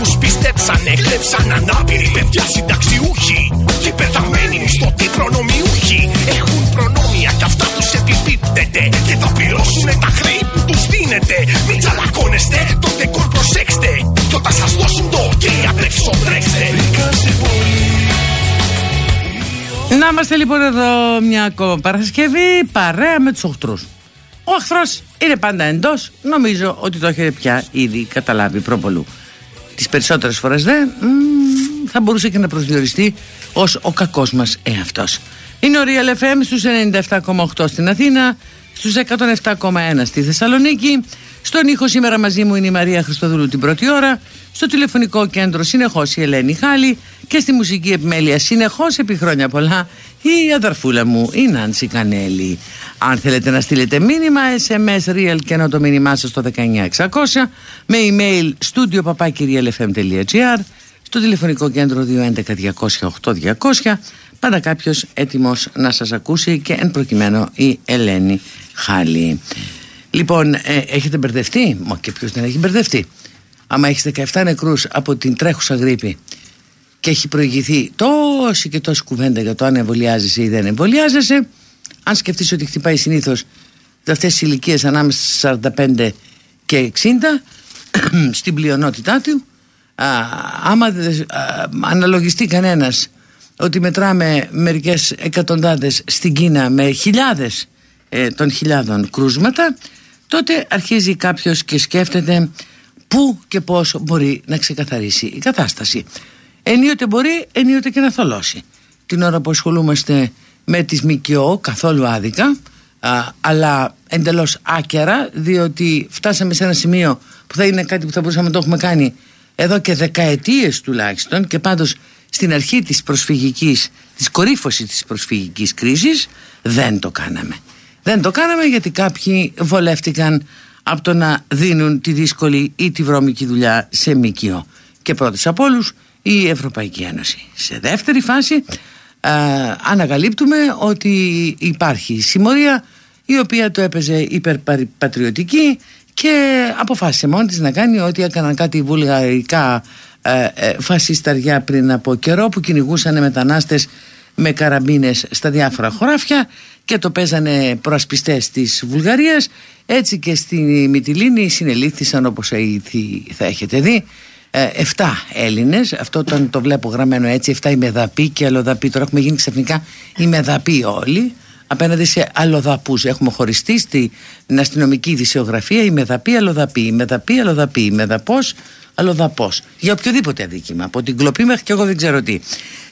που τους πιστέψανε, κλέψαν ανάπηροι παιδιά συνταξιούχοι και πεθαμένοι μισθωτοί προνομιούχοι. Έχουν προνόμια κι αυτά τους επιπίπτεται και θα πληρώσουν τα χρήματα τους δίνετε. Μην τσαλακώνεστε, το δεκόρ προσέξτε Κι όταν σας δώσουν το ok, απλέψω τρέξτε Να είμαστε λοιπόν εδώ μια ακόμα Παρασκευή παρέα με τους οχτρούς Ο αχθρός είναι πάντα εντός. Νομίζω ότι το έχετε πια ήδη καταλάβει προπολού Τις περισσότερες φορές δε μ, θα μπορούσε και να προσδιοριστεί ως ο κακός μας εαυτός είναι ο Real FM στους 97,8 στην Αθήνα στους 107,1 στη Θεσσαλονίκη. Στον ήχο σήμερα μαζί μου είναι η Μαρία Χριστοδούλου την πρώτη ώρα. Στο τηλεφωνικό κέντρο συνεχώς η Ελένη Χάλη και στη μουσική επιμέλεια συνεχώς επί χρόνια πολλά η αδερφούλα μου η Νάνση Κανέλη. Αν θέλετε να στείλετε μήνυμα SMS real και ενώ το μήνυμά σας στο 19600 με email studio papakirialfm.gr στο τηλεφωνικό κέντρο 211 200 200 πάντα κάποιος έτοιμος να σας ακούσει και εν προκειμένου η Ελένη Χάλη. Λοιπόν, ε, έχετε μπερδευτεί, μα και ποιος δεν έχει μπερδευτεί; Άμα έχεις 17 νεκρούς από την τρέχουσα γρήπη και έχει προηγηθεί τόση και τόση κουβέντα για το αν εμβολιάζεσαι ή δεν εμβολιάζεσαι, αν σκεφτείς ότι χτυπάει συνήθως αυτές τις ηλικίες ανάμεσα στα 45 και 60, στην πλειονότητά του, α, άμα α, αναλογιστεί κανένας ότι μετράμε μερικές εκατοντάδες στην Κίνα με χιλιάδες ε, των χιλιάδων κρούσματα τότε αρχίζει κάποιος και σκέφτεται πού και πώς μπορεί να ξεκαθαρίσει η κατάσταση ενίοτε μπορεί ενίοτε και να θολώσει την ώρα που ασχολούμαστε με τις ΜΚΟ καθόλου άδικα αλλά εντελώς άκερα διότι φτάσαμε σε ένα σημείο που θα είναι κάτι που θα μπορούσαμε να το έχουμε κάνει εδώ και δεκαετίες τουλάχιστον και πάντως στην αρχή της προσφυγικής, της κορύφωσης της προσφυγικής κρίσης δεν το κάναμε. Δεν το κάναμε γιατί κάποιοι βολεύτηκαν από το να δίνουν τη δύσκολη ή τη βρώμικη δουλειά σε ΜΚΟ. Και πρώτος από όλους η Ευρωπαϊκή Ένωση. Σε δεύτερη φάση α, ανακαλύπτουμε ότι υπάρχει συμμορία η οποία το έπαιζε υπερπατριωτική και αποφάσισε μόνη της να κάνει ό,τι έκαναν κάτι βουλγαρικά ε, ε, φασισταριά πριν από καιρό που κυνηγούσαν μετανάστες με καραμπίνες στα διάφορα χωράφια και το παίζανε προασπιστές της Βουλγαρίας έτσι και στη Μυτιλίνη συνελήφθησαν όπως θα έχετε δει 7 ε, Έλληνες αυτό όταν το βλέπω γραμμένο έτσι 7 ημεδαποί και αλλοδαποί τώρα έχουμε γίνει ξαφνικά ημεδαποί όλοι απέναντι σε αλλοδαπούς έχουμε χωριστεί στην αστυνομική δυσιογραφία ημεδαποί αλλοδαποί ημεδαποί αλλοδαποί ημεδαπός αλλοδαπός. Για οποιοδήποτε αδίκημα. Από την κλοπή μέχρι και εγώ δεν ξέρω τι.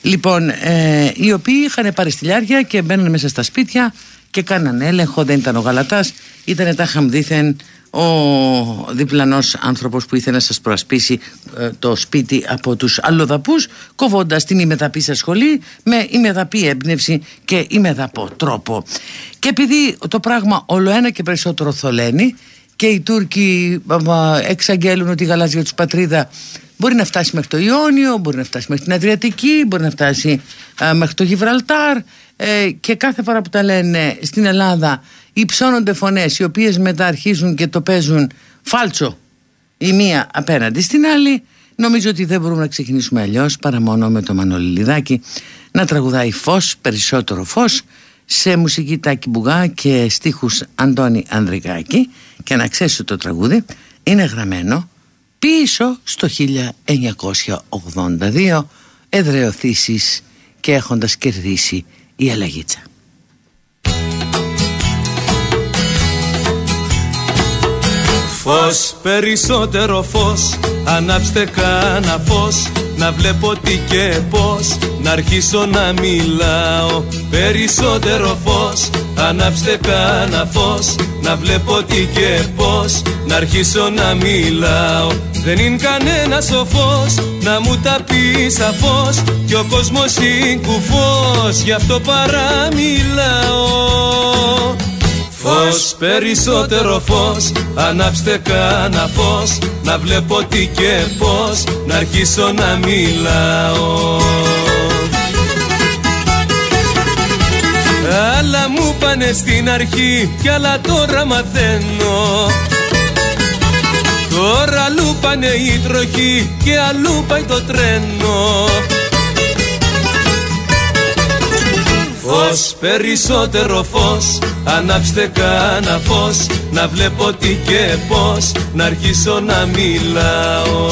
Λοιπόν, ε, οι οποίοι είχαν πάρει στυλιάρια και μπαίνουν μέσα στα σπίτια και κάναν έλεγχο. Δεν ήταν ο Γαλατάς, ήταν τα χαμδίθεν ο διπλανός άνθρωπος που ήθελε να σας προασπίσει ε, το σπίτι από τους αλλοδαπούς κοβώντας την ημεδαπή σε σχολή με ημεδαπή έμπνευση και ημεδαπό τρόπο. Και επειδή το πράγμα όλο ένα και περισσότερο θολαίνει και οι Τούρκοι εξαγγέλουν ότι η γαλάζια τους πατρίδα μπορεί να φτάσει μέχρι το Ιόνιο, μπορεί να φτάσει μέχρι την Αδριατική, μπορεί να φτάσει μέχρι το Γιβραλτάρ ε, και κάθε φορά που τα λένε στην Ελλάδα υψώνονται φωνές οι οποίες μετά αρχίζουν και το παίζουν φάλτσο η μία απέναντι στην άλλη νομίζω ότι δεν μπορούμε να ξεκινήσουμε αλλιώς παρά μόνο με το Μανώλη Λιδάκη να τραγουδάει φως, περισσότερο φως σε μουσική Τάκη Μπουγά και στίχους Αντώνη Ανδρικάκη και να ξέρεις το τραγούδι είναι γραμμένο πίσω στο 1982 εδρεωθήσεις και έχοντας κερδίσει η Αλλαγίτσα. Φως, περισσότερο φως, ανάψτε κάνα φως. Να βλέπω τι και πως, να αρχίσω να μιλάω. Περισσότερο φως, ανάψτε κάνα φως. Να βλέπω τι και πως, να αρχίσω να μιλάω. Δεν είναι κανένα σοφός, να μου τα πεις σαφώς. Κι ο κόσμος είναι κουφός, γι' αυτό παραμιλάω Φως, περισσότερο φως, ανάψτε κάνα φως. Να βλέπω τι και πως, να αρχίσω να μιλάω. Άλλα μου πάνε στην αρχή κι άλλα τώρα μαθαίνω. Τώρα αλλού πάνε οι τροχοί και αλλού πάει το τρένο Φως, περισσότερο φως, ανάψτε κάνα φως Να βλέπω τι και πως, να αρχίσω να μιλάω.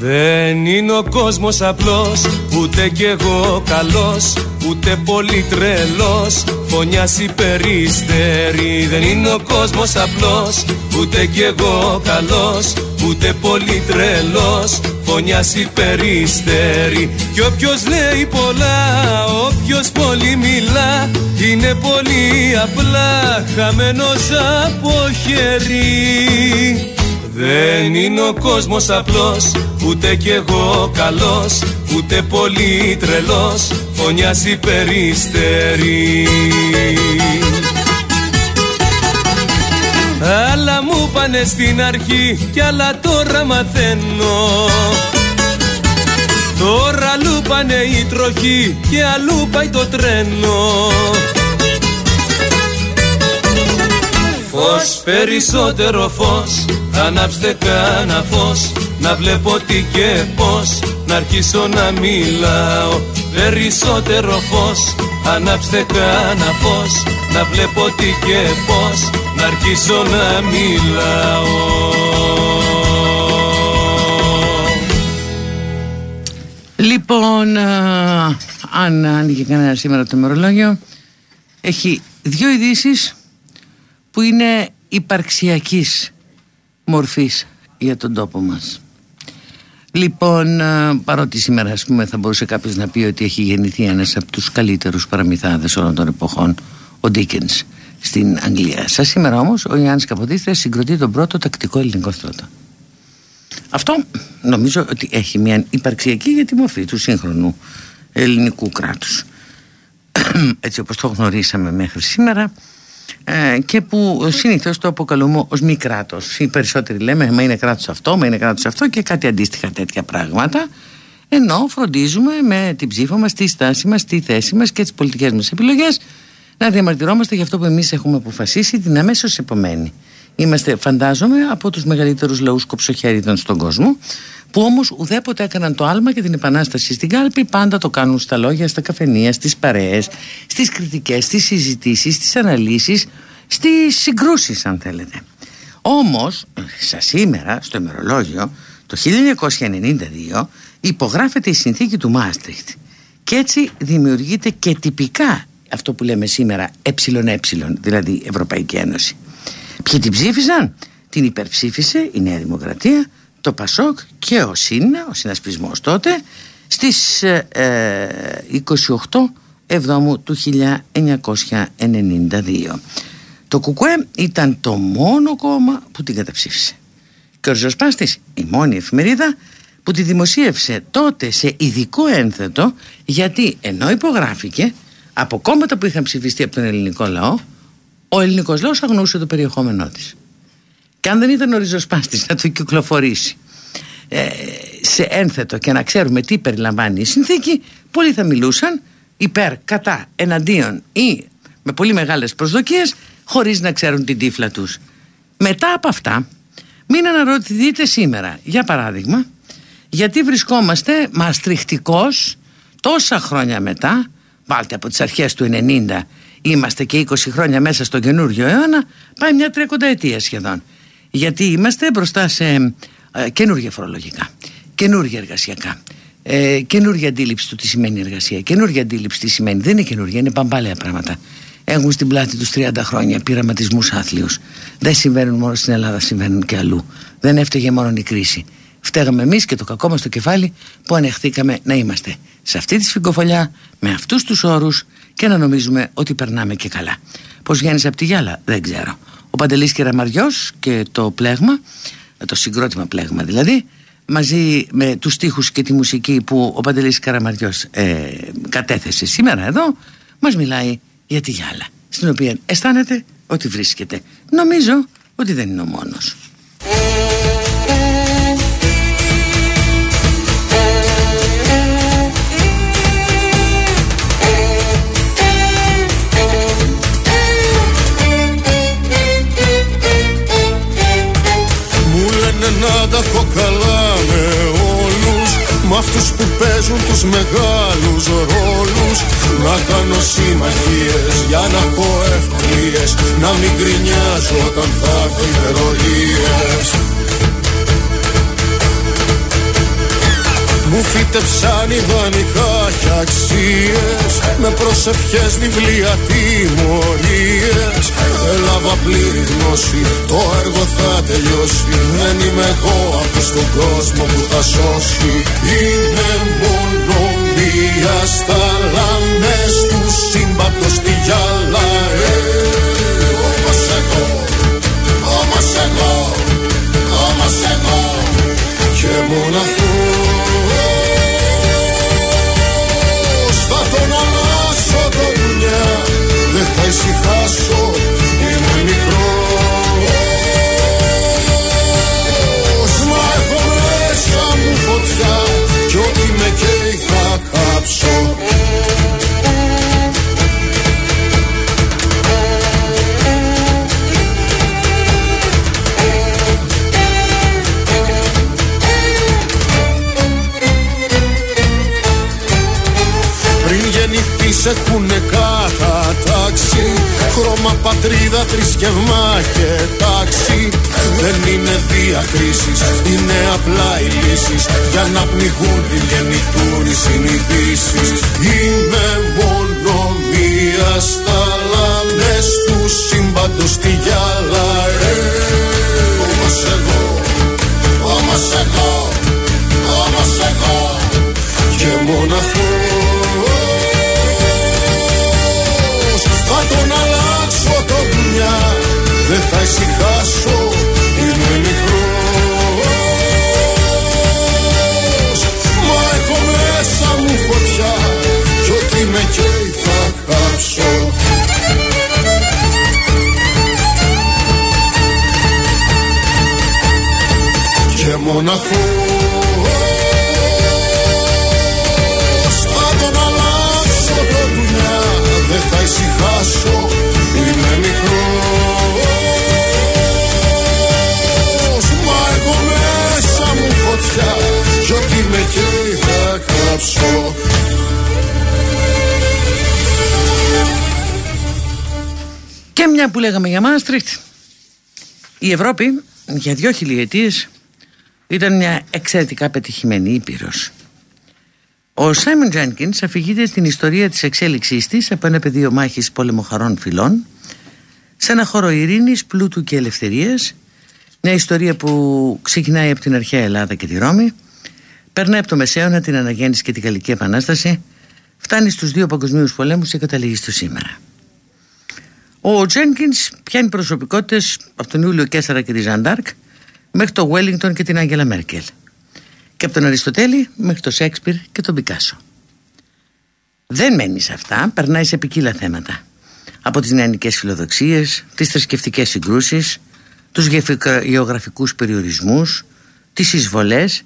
Δεν είναι ο κόσμος απλός, ούτε κι εγώ καλός Ούτε πολύ τρελός, φωνιάς υπερίστερη Δεν είναι ο κόσμος απλός, ούτε κι εγώ καλός Ούτε πολύ τρελός, φωνιάς υπερίστερη Κι όποιος λέει πολλά, όποιος πολύ μιλά Είναι πολύ απλά, χαμένος από χέρι. Δεν είναι ο κόσμος απλός, ούτε κι εγώ καλός Ούτε πολύ τρελός, φωνιάς υπερίστερη Άλλα μου πάνε στην αρχή κι άλλα τώρα μαθαίνω. Τώρα αλλού πάνε οι τροχοί και αλλού πάει το τρένο. Φως, περισσότερο φως, ανάψτε κάνα φως Να βλέπω τι και πως, να αρχίσω να μιλάω. Περισσότερο φως, ανάψτε κάνα φως. Να βλέπω τι και πως, να αρχίσω να μιλάω. Λοιπόν, α, αν άνοιγε κανένα σήμερα το μερολόγιο Έχει δύο ειδήσεις που είναι υπαρξιακής μορφής για τον τόπο μας. Λοιπόν, παρότι σήμερα ας πούμε, θα μπορούσε κάποιος να πει ότι έχει γεννηθεί ένας από τους καλύτερους παραμυθάδες όλων των εποχών, ο Ντίκενς στην Αγγλία. Σα σήμερα όμως ο Ιωάννης Καποδίστρια συγκροτεί τον πρώτο τακτικό ελληνικό στρατό. Αυτό νομίζω ότι έχει μια υπαρξιακή για τη μορφή του σύγχρονου ελληνικού κράτους. Έτσι όπως το γνωρίσαμε μέχρι σήμερα ε, και που συνήθως το αποκαλούμε ως μη κράτος. Οι περισσότεροι λέμε, μα είναι κράτος αυτό, μα είναι κράτος αυτό και κάτι αντίστοιχα τέτοια πράγματα. Ενώ φροντίζουμε με την ψήφο μας, τη στάση μας, τη θέση μας και τις πολιτικές μας επιλογές να διαμαρτυρόμαστε για αυτό που εμείς έχουμε αποφασίσει την αμέσως επομένη. Είμαστε, φαντάζομαι, από τους μεγαλύτερους λαούς κοψοχέριδων στον κόσμο, που όμως ουδέποτε έκαναν το άλμα και την επανάσταση στην κάλπη. Πάντα το κάνουν στα λόγια, στα καφενεία, στις παρέες, στις κριτικές, στις συζητήσεις, στις αναλύσεις, στις συγκρούσεις, αν θέλετε. Όμως, σα σήμερα, στο ημερολόγιο, το 1992 υπογράφεται η συνθήκη του Μάστριχτ. Και έτσι δημιουργείται και τυπικά αυτό που λέμε σήμερα ΕΕ, δηλαδή Ευρωπαϊκή Ένωση. Ποιοι την ψήφισαν, την υπερψήφισε η Νέα Δημοκρατία, το Πασόκ και ο ΣΥΝΑ, ο συνασπισμός τότε, στις 28 ε, Εβδόμου του 1992. Το ΚΚΕ ήταν το μόνο κόμμα που την καταψήφισε. Και ο Ριζοσπάστης, η μόνη εφημερίδα που τη δημοσίευσε τότε σε ειδικό ένθετο γιατί ενώ υπογράφηκε από κόμματα που είχαν ψηφιστεί από τον ελληνικό λαό ο ελληνικός λαός αγνούσε το περιεχόμενό της. Και αν δεν ήταν ο ριζοσπάστης να το κυκλοφορήσει ε, σε ένθετο και να ξέρουμε τι περιλαμβάνει η συνθήκη, πολλοί θα μιλούσαν υπέρ, κατά, εναντίον ή με πολύ μεγάλες προσδοκίες χωρίς να ξέρουν την τύφλα τους. Μετά από αυτά, μην αναρωτηθείτε σήμερα, για παράδειγμα, γιατί βρισκόμαστε μαστριχτικός τόσα χρόνια μετά, βάλτε από τις αρχές του 90 είμαστε και 20 χρόνια μέσα στο καινούριο αιώνα, πάει μια τριακονταετία σχεδόν γιατί είμαστε μπροστά σε ε, καινούργια φορολογικά. καινούργια εργασιακά. Ε, καινούργια αντίληψη του τι σημαίνει εργασία. Καινούργια αντίληψη τι σημαίνει. Δεν είναι καινούργια, είναι παμπάλαια πράγματα. Έχουν στην πλάτη τους 30 χρόνια πειραματισμούς άθλιους. Δεν συμβαίνουν μόνο στην Ελλάδα, συμβαίνουν και αλλού. Δεν έφταιγε μόνο η κρίση. Φταίγαμε εμείς και το κακό μας το κεφάλι που ανεχθήκαμε να είμαστε σε αυτή τη σφυγκοφολιά, με αυτούς τους όρους και να νομίζουμε ότι περνάμε και καλά. Πώς βγαίνει από τη γυάλα, δεν ξέρω. Ο Παντελής Κεραμαριό και το πλέγμα, το συγκρότημα πλέγμα δηλαδή, μαζί με τους στίχους και τη μουσική που ο Παντελής Καραμαριός ε, κατέθεσε σήμερα εδώ μας μιλάει για τη γυάλα στην οποία αισθάνεται ότι βρίσκεται. Νομίζω ότι δεν είναι ο μόνος να τα έχω καλά με όλους. Μ' αυτούς που παίζουν τους μεγάλους ρόλους. Να κάνω συμμαχίες για να έχω ευκολίες Να μην γκρινιάζω όταν θα έχω υπερολίες Μου φύτεψαν ιδανικά και αξίες Με προσευχές βιβλία τιμωρίες. Έλαβα πλήρη γνώση, το έργο θα τελειώσει. Δεν είμαι εγώ αυτός στον κόσμο που θα σώσει. Είναι μόνο μία σταλάμες του σύμπαντος στη γυάλα ε, Όμως εγώ, όμως εγώ, όμως εγώ. Και μοναχός γεννηθείς έχουνε κατατάξει Χρώμα πατρίδα, θρησκευμά και τάξη. Δεν είναι διακρίσεις, είναι απλά οι λύσεις Για να πνιγούν τη γεννηθούν οι συνειδήσεις. Είναι μόνο μίας στάλα μες του σύμπαντος στη γυάλα ε, Όμως εγώ, όμως εγώ, το δουλειά Δεν θα ησυχάσω, λέγαμε για Μάστριχτ. Η Ευρώπη για δυο χιλιετίες ήταν μια εξαιρετικά πετυχημένη ήπειρος. Ο Σάιμον Τζένκινς αφηγείται την ιστορία της εξέλιξής της από ένα πεδίο μάχης πολεμοχαρών φυλών σε ένα χώρο ειρήνης, πλούτου και ελευθερίας μια ιστορία που ξεκινάει από την αρχαία Ελλάδα και τη Ρώμη περνάει από το Μεσαίωνα, την Αναγέννηση και την Γαλλική Επανάσταση φτάνει στους δύο παγκοσμίους πολέμους και καταλήγει στο σήμερα ο Τζένκινς πιάνει προσωπικότητες από τον Ιούλιο Κέσσαρα και τη Ζαντάρκ μέχρι το Βέλιγκτον και την Άγγελα Μέρκελ και από τον Αριστοτέλη μέχρι το Σέξπιρ και τον Πικάσο. Δεν μένει σε αυτά, περνάει σε ποικίλα θέματα. Από τις νεανικές φιλοδοξίες, τις θρησκευτικές συγκρούσεις, τους γεωγραφικούς περιορισμούς, τις εισβολές.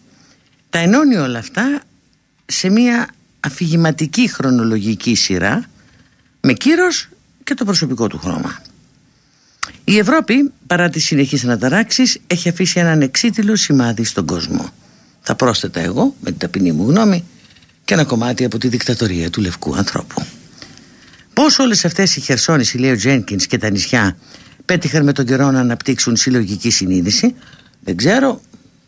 Τα ενώνει όλα αυτά σε μια αφηγηματική χρονολογική σειρά με κύρος και το προσωπικό του χρώμα. Η Ευρώπη, παρά τις συνεχείς αναταράξεις, έχει αφήσει έναν εξίτηλο σημάδι στον κόσμο. Θα πρόσθετα εγώ, με την ταπεινή μου γνώμη, και ένα κομμάτι από τη δικτατορία του λευκού ανθρώπου. Πώς όλες αυτές οι Χερσόνες, η Λέο Τζένκινς και τα νησιά πέτυχαν με τον καιρό να αναπτύξουν συλλογική συνείδηση, δεν ξέρω,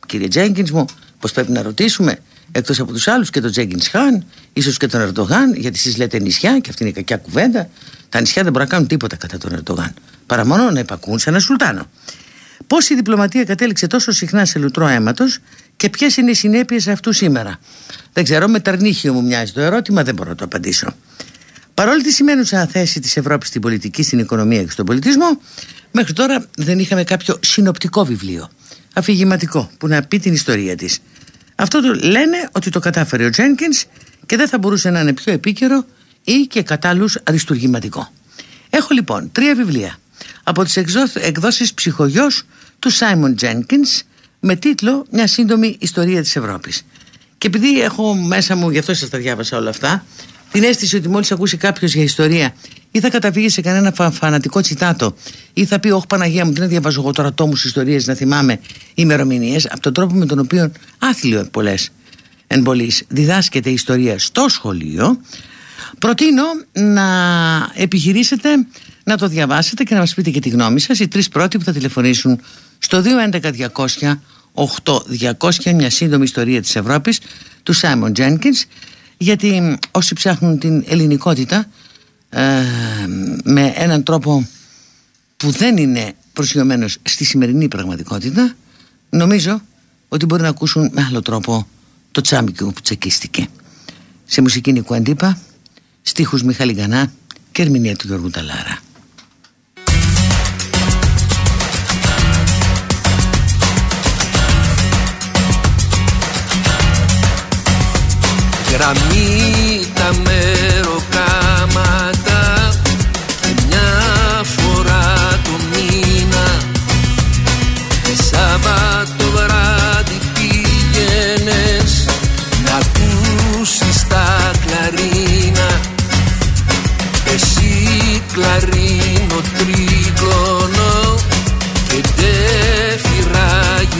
κύριε Τζένκινς μου, πως πρέπει να ρωτήσουμε εκτός από τους άλλους και τον Τζέγκιν Χάν ίσως και τον Ερντογάν γιατί εσείς λέτε νησιά και αυτή είναι η κακιά κουβέντα τα νησιά δεν μπορούν να κάνουν τίποτα κατά τον Ερντογάν παρά μόνο να υπακούν σε ένα σουλτάνο Πώς η διπλωματία κατέληξε τόσο συχνά σε λουτρό αίματος και ποιες είναι οι συνέπειες αυτού σήμερα; Δεν ξέρω, με ταρνίχιο μου μοιάζει το ερώτημα, δεν μπορώ να το απαντήσω. Παρόλη τη σημαίνουσα θέση της Ευρώπης στην πολιτική, στην οικονομία και στον πολιτισμό, μέχρι τώρα δεν είχαμε κάποιο συνοπτικό βιβλίο, αφηγηματικό, που να πει την ιστορία της. Αυτό το λένε ότι το κατάφερε ο Τζένκινς και δεν θα μπορούσε να είναι πιο επίκαιρο ή και κατάλληλου αριστουργηματικό. Έχω λοιπόν τρία βιβλία από τις εκδόσεις ψυχογιός του Σάιμον Τζένκινς με τίτλο «Μια σύντομη ιστορία της Ευρώπης». Και επειδή έχω μέσα μου, γι' αυτό σας τα διάβασα όλα αυτά, την αίσθηση ότι μόλις ακούσει κάποιος για ιστορία ή θα καταφύγει σε κανένα φα, φανατικό τσιτάτο ή θα πει «Όχι Παναγία μου, τι να διαβάζω εγώ τώρα τόμους ιστορίες να θυμάμαι ημερομηνίες, από τον τρόπο με τον οποίο άθλιο πολλές εν πολλής, διδάσκεται η ιστορία στο σχολείο προτείνω να επιχειρήσετε να το διαβάσετε και να μας πείτε και τη γνώμη σας. Οι τρεις πρώτοι που θα τηλεφωνήσουν στο 211 200 8200 μια σύντομη ιστορία της Ευρώπης του Σάιμον Τζένκινς γιατί όσοι ψάχνουν την ελληνικότητα ε, με έναν τρόπο που δεν είναι προσγειωμένος στη σημερινή πραγματικότητα νομίζω ότι μπορεί να ακούσουν με άλλο τρόπο το τσάμικο που τσεκίστηκε. Σε μουσική Νικού Αντίπα στίχους Μιχάλη Γκανά και ερμηνεία του Γιώργου Ταλάρα. Γραμμή τα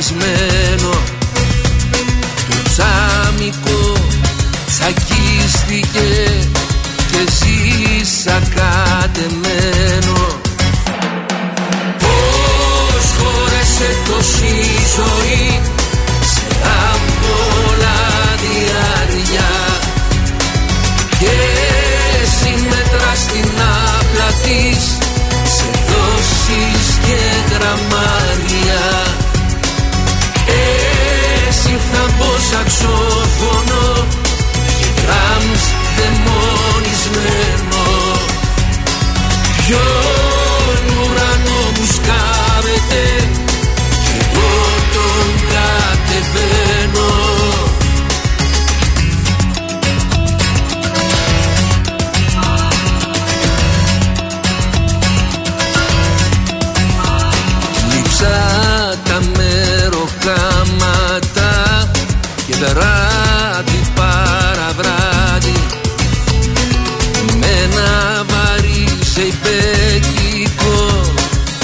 φυραγισμένο το τσάμικο τσακίστηκε και ζήσα κατεμένο Πώς χώρεσε τόση ζωή Εσύ θα πω σαξόφωνο Τραμς δαιμονισμένο. Ποιον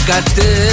got this.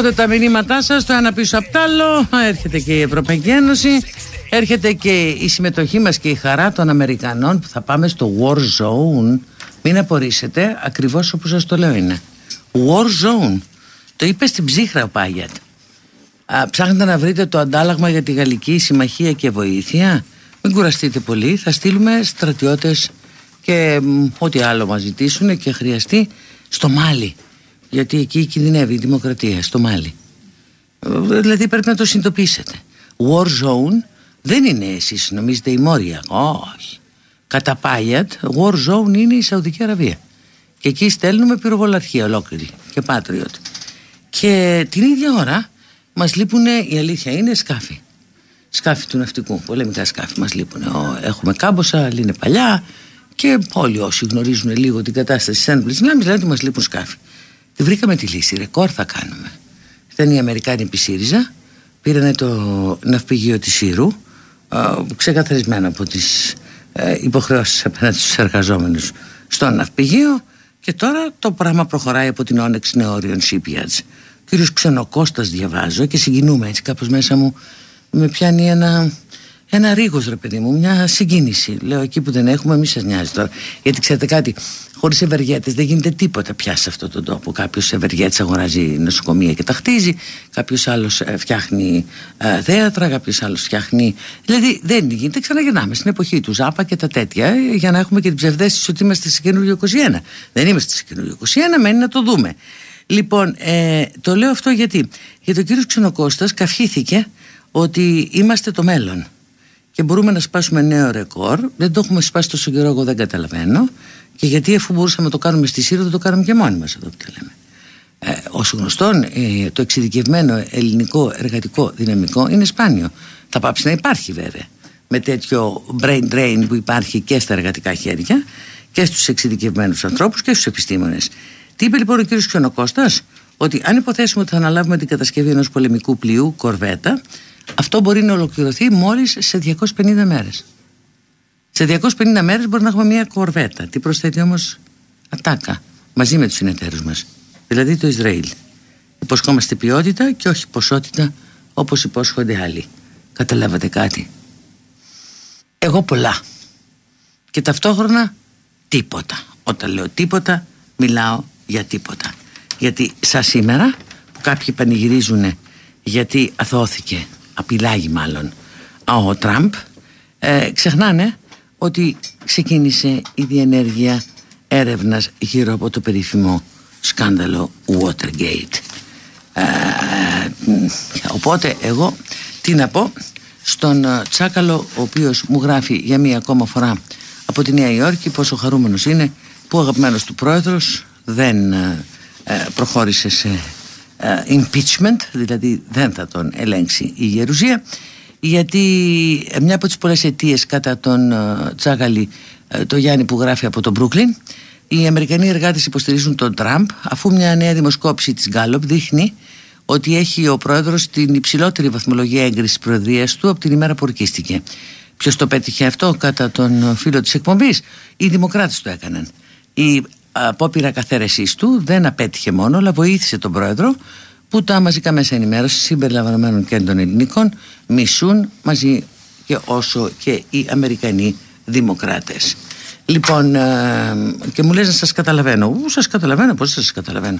Έρχονται τα μηνύματά σας το ένα πίσω απ' τ' άλλο Έρχεται και η Ευρωπαϊκή Ένωση Έρχεται και η συμμετοχή μας και η χαρά των Αμερικανών που θα πάμε στο War Zone Μην απορρίσετε, ακριβώς όπως σας το λέω είναι. War zone. Το είπε στην ψύχρα ο Πάγιατ. Ψάχνετε να βρείτε το αντάλλαγμα για τη Γαλλική Συμμαχία και Βοήθεια. Μην κουραστείτε πολύ, θα στείλουμε στρατιώτες και ό,τι άλλο μας ζητήσουν και χρειαστεί στο Μάλι. Γιατί εκεί κινδυνεύει η δημοκρατία, στο Μάλι. Ε, δηλαδή πρέπει να το συνειδητοποιήσετε. War zone δεν είναι εσείς νομίζετε η Μόρια. Όχι. Κατά Πάγιατ, war zone είναι η Σαουδική Αραβία. Και εκεί στέλνουμε πυροβολαρχία ολόκληρη και Patriot. Και την ίδια ώρα μας λείπουν, η αλήθεια είναι, σκάφη. Σκάφη του ναυτικού, πολεμικά σκάφη μας λείπουν. Έχουμε κάμποσα, άλλη είναι παλιά και όλοι όσοι γνωρίζουν λίγο την κατάσταση της ένοπλης δυνάμεις λένε ότι μας λείπουν σκάφη. Τη βρήκαμε τη λύση, ρεκόρ θα κάνουμε. Ήταν οι Αμερικάνοι επί ΣΥΡΙΖΑ, πήρανε το ναυπηγείο της Σύρου, ξεκαθαρισμένο από τις ε, υποχρεώσεις απέναντι στους εργαζόμενους στο ναυπηγείο και τώρα το πράγμα προχωράει από την Onyx Νεόριον Shipyards. Κύριος Ξενοκώστας διαβάζω και συγκινούμε έτσι κάπως μέσα μου με πιάνει ένα ένα ρίγος ρε παιδί μου, μια συγκίνηση. Λέω εκεί που δεν έχουμε, μη σας νοιάζει τώρα. Γιατί ξέρετε κάτι, χωρίς ευεργέτες δεν γίνεται τίποτα πια σε αυτόν τον τόπο. Κάποιος ευεργέτης αγοράζει νοσοκομεία και τα χτίζει, κάποιος άλλος ε, φτιάχνει ε, θέατρα, κάποιος άλλος φτιάχνει. Δηλαδή δεν γίνεται, ξαναγυρνάμε στην εποχή του Ζάπα και τα τέτοια, ε, για να έχουμε και την ψευδέστηση ότι είμαστε σε καινούριο 21. Δεν είμαστε σε καινούριο 21, μένει να το δούμε. Λοιπόν, ε, το λέω αυτό γιατί. Γιατί ο κύριος Ξενοκώστας καυχήθηκε ότι είμαστε το μέλλον και μπορούμε να σπάσουμε νέο ρεκόρ. Δεν το έχουμε σπάσει τόσο καιρό, εγώ δεν καταλαβαίνω. Και γιατί αφού μπορούσαμε να το κάνουμε στη Σύρο, δεν το κάνουμε και μόνοι μας εδώ που τα λέμε. Ε, όσο γνωστόν, ε, το εξειδικευμένο ελληνικό εργατικό δυναμικό είναι σπάνιο. Θα πάψει να υπάρχει βέβαια. Με τέτοιο brain drain που υπάρχει και στα εργατικά χέρια και στους εξειδικευμένους ανθρώπους και στους επιστήμονες. Τι είπε λοιπόν ο κ. Ξενοκώστα, ότι αν υποθέσουμε ότι θα αναλάβουμε την κατασκευή ενός πολεμικού πλοίου, κορβέτα, αυτό μπορεί να ολοκληρωθεί μόλις σε 250 μέρες. Σε 250 μέρες μπορεί να έχουμε μια κορβέτα. Τι προσθέτει όμως ατάκα μαζί με τους συνεταίρους μας. Δηλαδή το Ισραήλ. Υποσχόμαστε ποιότητα και όχι ποσότητα όπως υπόσχονται άλλοι. Καταλάβατε κάτι; Εγώ πολλά. Και ταυτόχρονα τίποτα. Όταν λέω τίποτα μιλάω για τίποτα. Γιατί σαν σήμερα που κάποιοι πανηγυρίζουν γιατί αθώθηκε απειλάγει μάλλον ο Τραμπ ε, ξεχνάνε ότι ξεκίνησε η διενέργεια έρευνας γύρω από το περίφημο σκάνδαλο Watergate. Ε, οπότε εγώ τι να πω στον ε, Τσάκαλο ο οποίος μου γράφει για μία ακόμα φορά από τη Νέα Υόρκη πόσο χαρούμενος είναι που ο αγαπημένος του πρόεδρος δεν ε, προχώρησε σε ε, impeachment, δηλαδή δεν θα τον ελέγξει η Γερουσία γιατί ε, μια από τις πολλές αιτίες κατά τον ε, Τσάγαλη το Γιάννη που γράφει από τον Μπρούκλιν οι Αμερικανοί εργάτες υποστηρίζουν τον Τραμπ αφού μια νέα δημοσκόπηση της Γκάλοπ δείχνει ότι έχει ο πρόεδρος την υψηλότερη βαθμολογία έγκρισης προεδρίας του από την ημέρα που ορκίστηκε. Ποιος το πέτυχε αυτό κατά τον φίλο της εκπομπής; Οι δημοκράτες το έκαναν. Η απόπειρα καθαίρεσής του δεν απέτυχε μόνο, αλλά βοήθησε τον πρόεδρο που τα μαζικά μέσα ενημέρωσης συμπεριλαμβανομένων και των ελληνικών μισούν μαζί και όσο και οι Αμερικανοί δημοκράτες. Λοιπόν, ε, και μου λες να σας καταλαβαίνω. Ού, σας καταλαβαίνω, πώς σας καταλαβαίνω.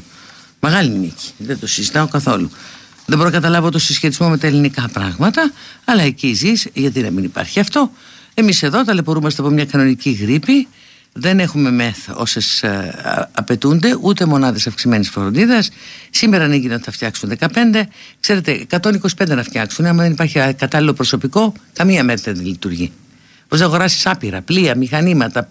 Μεγάλη νίκη, δεν το συζητάω καθόλου. Δεν μπορώ να καταλάβω το συσχετισμό με τα ελληνικά πράγματα, αλλά εκεί ζεις, γιατί να μην υπάρχει αυτό. Εμείς εδώ ταλαιπωρούμαστε από μια κανονική γρήπη, δεν έχουμε μεθ όσες απαιτούνται, ούτε μονάδες αυξημένης φροντίδας. Σήμερα ανοίγει να τα φτιάξουν 15. Ξέρετε, 125 να φτιάξουν. Άμα δεν υπάρχει κατάλληλο προσωπικό, καμία μέρα δεν λειτουργεί. Πώ να αγοράσεις άπειρα, πλοία, μηχανήματα,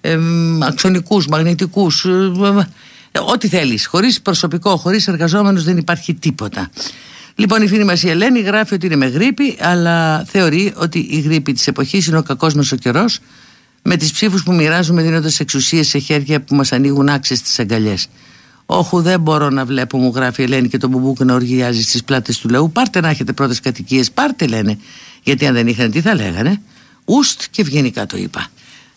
ε, αξονικούς, μαγνητικούς, ε, ό,τι θέλεις. Χωρίς προσωπικό, χωρίς εργαζόμενους δεν υπάρχει τίποτα. Λοιπόν, η φίλη μας η Ελένη γράφει ότι είναι με γρήπη, αλλά θεωρεί ότι η γρήπη της εποχής είναι ο κακός μεσοκαιρό με τις ψήφους που μοιράζουμε δίνοντας εξουσίες σε χέρια που μας ανοίγουν άξιες στις αγκαλιές. Όχου δεν μπορώ να βλέπω, μου γράφει η Ελένη και τον Μπουμπούκ να οργιάζει στις πλάτες του λαού. Πάρτε να έχετε πρώτες κατοικίες, πάρτε λένε. Γιατί αν δεν είχαν τι θα λέγανε; Ουστ και ευγενικά το είπα.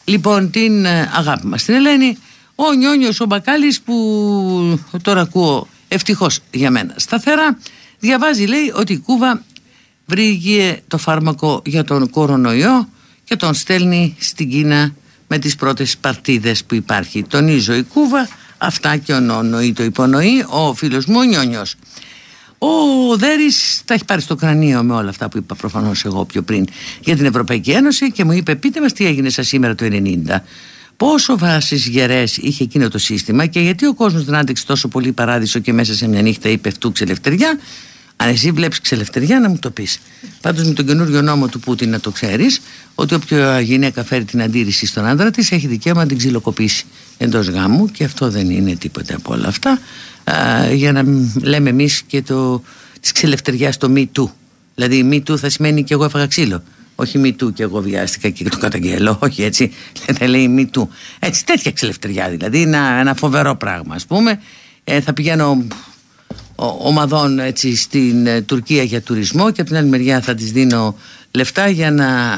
Λοιπόν, την ε, αγάπη μας την Ελένη, ο Νιόνιος ο Μπακάλης που τώρα ακούω ευτυχώς για μένα σταθερά, διαβάζει λέει ότι η Κούβα βρήκε το φάρμακο για τον κορονοϊό και τον στέλνει στην Κίνα με τις πρώτες παρτίδες που υπάρχει. Τονίζω η Κούβα, αυτά και ο Νόνο ή το υπονοεί ο φίλος μου ο Νιόνιος. Ο Δέρης τα έχει πάρει στο κρανίο με όλα αυτά που είπα προφανώς εγώ πιο πριν για την Ευρωπαϊκή Ένωση και μου είπε πείτε μας τι έγινε σας σήμερα το 90 πόσο βάσεις γερές είχε εκείνο το σύστημα και γιατί ο κόσμος δεν άντεξε τόσο πολύ παράδεισο και μέσα σε μια νύχτα είπε αυτού ξελευθεριά. Αν εσύ βλέπεις ξελευθεριά, να μου το πεις. Πάντως με τον καινούριο νόμο του Πούτιν να το ξέρεις, ότι όποια γυναίκα φέρει την αντίρρηση στον άντρα της έχει δικαίωμα να την ξυλοκοπήσει εντός γάμου και αυτό δεν είναι τίποτα από όλα αυτά. Α, για να λέμε εμείς και το, της ξελευθεριάς το Me Too. Δηλαδή, Me Too θα σημαίνει και εγώ έφαγα ξύλο. Όχι μη του και εγώ βιάστηκα και το καταγγέλω. Όχι έτσι. Δεν λέει μη του. Έτσι, τέτοια ξελευθεριά δηλαδή. Ένα, ένα φοβερό πράγμα, ας πούμε. Ε, θα πηγαίνω ομαδών έτσι, στην ε, Τουρκία για τουρισμό και από την άλλη μεριά θα της δίνω λεφτά για να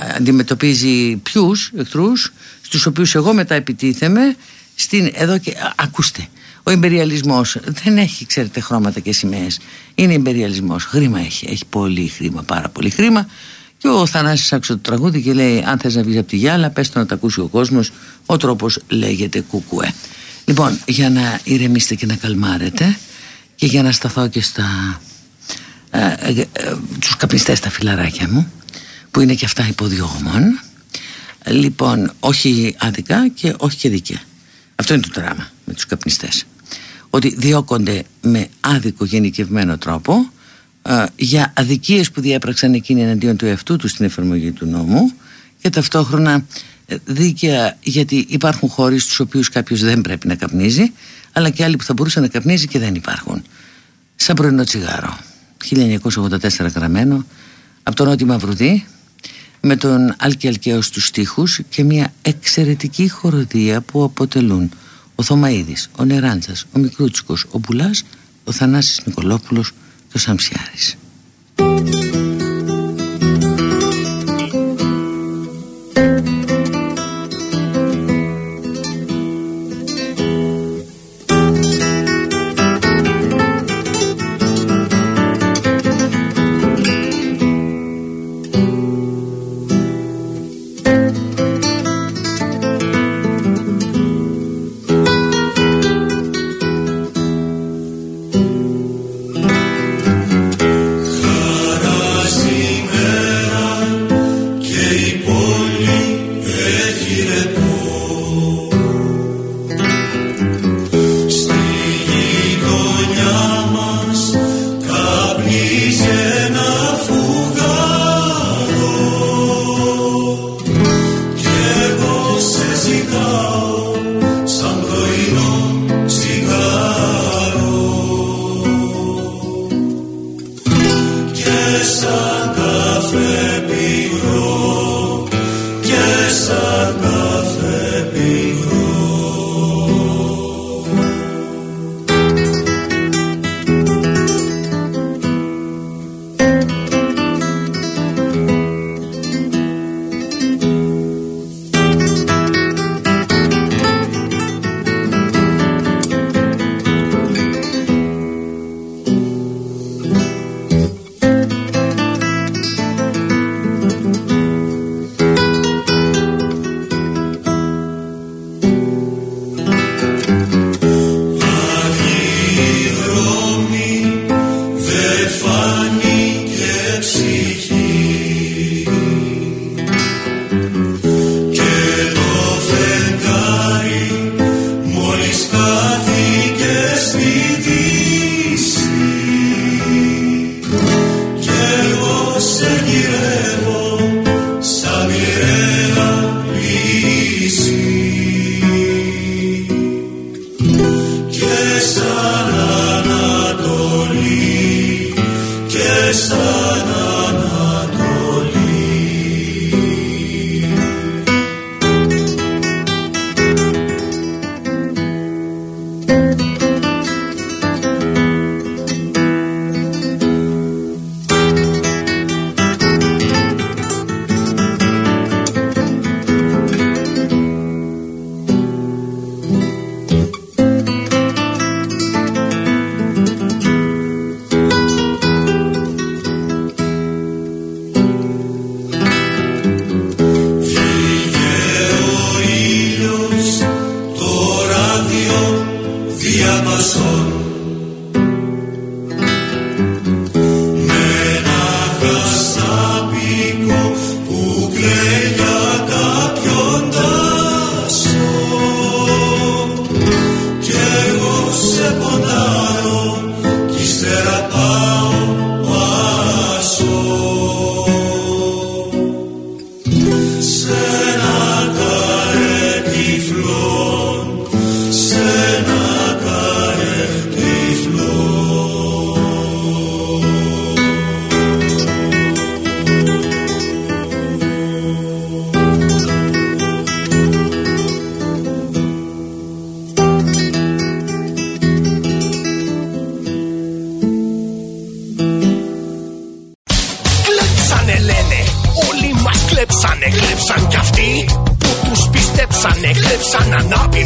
ε, αντιμετωπίζει ποιους εχθρούς στους οποίους εγώ μετά επιτίθεμαι στην, εδώ και ακούστε ο εμπεριαλισμός δεν έχει ξέρετε χρώματα και σημαίες. Είναι εμπεριαλισμός, χρήμα έχει. Έχει πολύ χρήμα, πάρα πολύ χρήμα. Και ο Θανάσης άκουσε το τραγούδι και λέει αν θες να βγεις από τη γυάλα πες το να τα ακούσει ο κόσμος. Ο τρόπος λέγεται κουκουέ λοιπόν για να ηρεμήσετε και να καλμάρετε και για να σταθώ και στα ε, ε, ε, τους καπνιστές τα φιλαράκια μου που είναι και αυτά υποδιώγμων λοιπόν όχι άδικα και όχι και δίκαια. Αυτό είναι το δράμα με τους καπνιστές. Ότι διώκονται με άδικο γενικευμένο τρόπο ε, για αδικίες που διέπραξαν εκείνοι εναντίον του εαυτού τους στην εφαρμογή του νόμου και ταυτόχρονα ε, δίκαια γιατί υπάρχουν χώροι στους οποίους κάποιος δεν πρέπει να καπνίζει αλλά και άλλοι που θα μπορούσαν να καπνίζει και δεν υπάρχουν. Σαν πρωινό τσιγάρο. 1984 γραμμένο. Από τον Νότι Μαυρουδί με τον Άλκη Αλκαίο στους στίχους και μια εξαιρετική χοροδία που αποτελούν ο Θωμαίδης, ο Νεράντζας, ο Μικρούτσικος, ο Μπουλάς, ο Θανάσης Νικολόπουλος και ο Σαμψιάρης.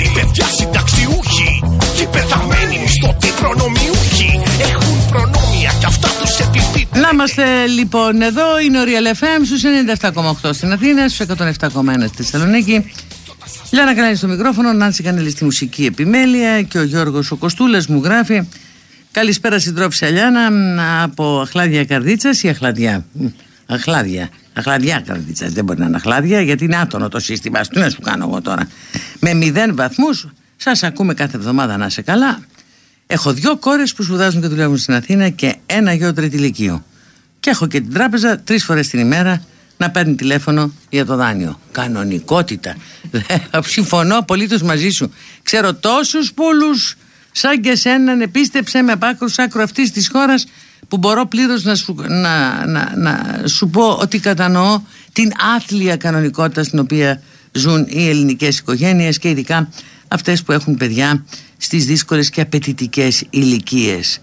Νεαρή παιδιά συνταξιούχοι προνόμια κι αυτά τους επιπίπτουν. Να είμαστε λοιπόν εδώ, είναι ο Real FM στους 97,8 στην Αθήνα, στους 107,1 στη Θεσσαλονίκη. να κάνει το μικρόφωνο, Νάνση Κανέλη στη μουσική επιμέλεια και ο Γιώργος ο Κοστούλας μου γράφει Καλησπέρα συντρόφισσα Αλιάνα από Αχλάδια Καρδίτσας ή Αχλαδιά. Αχλάδια. Αχλαδιά καρδίτσα. Δεν μπορεί να είναι αχλάδια γιατί είναι άτονο το σύστημα. Τι να σου κάνω εγώ τώρα. Με μηδέν βαθμούς, σας ακούμε κάθε εβδομάδα να είσαι καλά. Έχω δύο κόρες που σπουδάζουν και δουλεύουν στην Αθήνα και ένα γιο τρίτη ηλικίου. Και έχω και την τράπεζα τρεις φορές την ημέρα να παίρνει τηλέφωνο για το δάνειο. Κανονικότητα. Συμφωνώ απολύτως μαζί σου. Ξέρω τόσους πολλού σαν και εσέναν επίστεψε με άκρο άκρο αυτής της χώρας που μπορώ πλήρως να, σου, να, να, να σου πω ότι κατανοώ την άθλια κανονικότητα στην οποία ζουν οι ελληνικές οικογένειες και ειδικά αυτές που έχουν παιδιά στις δύσκολες και απαιτητικές ηλικίες.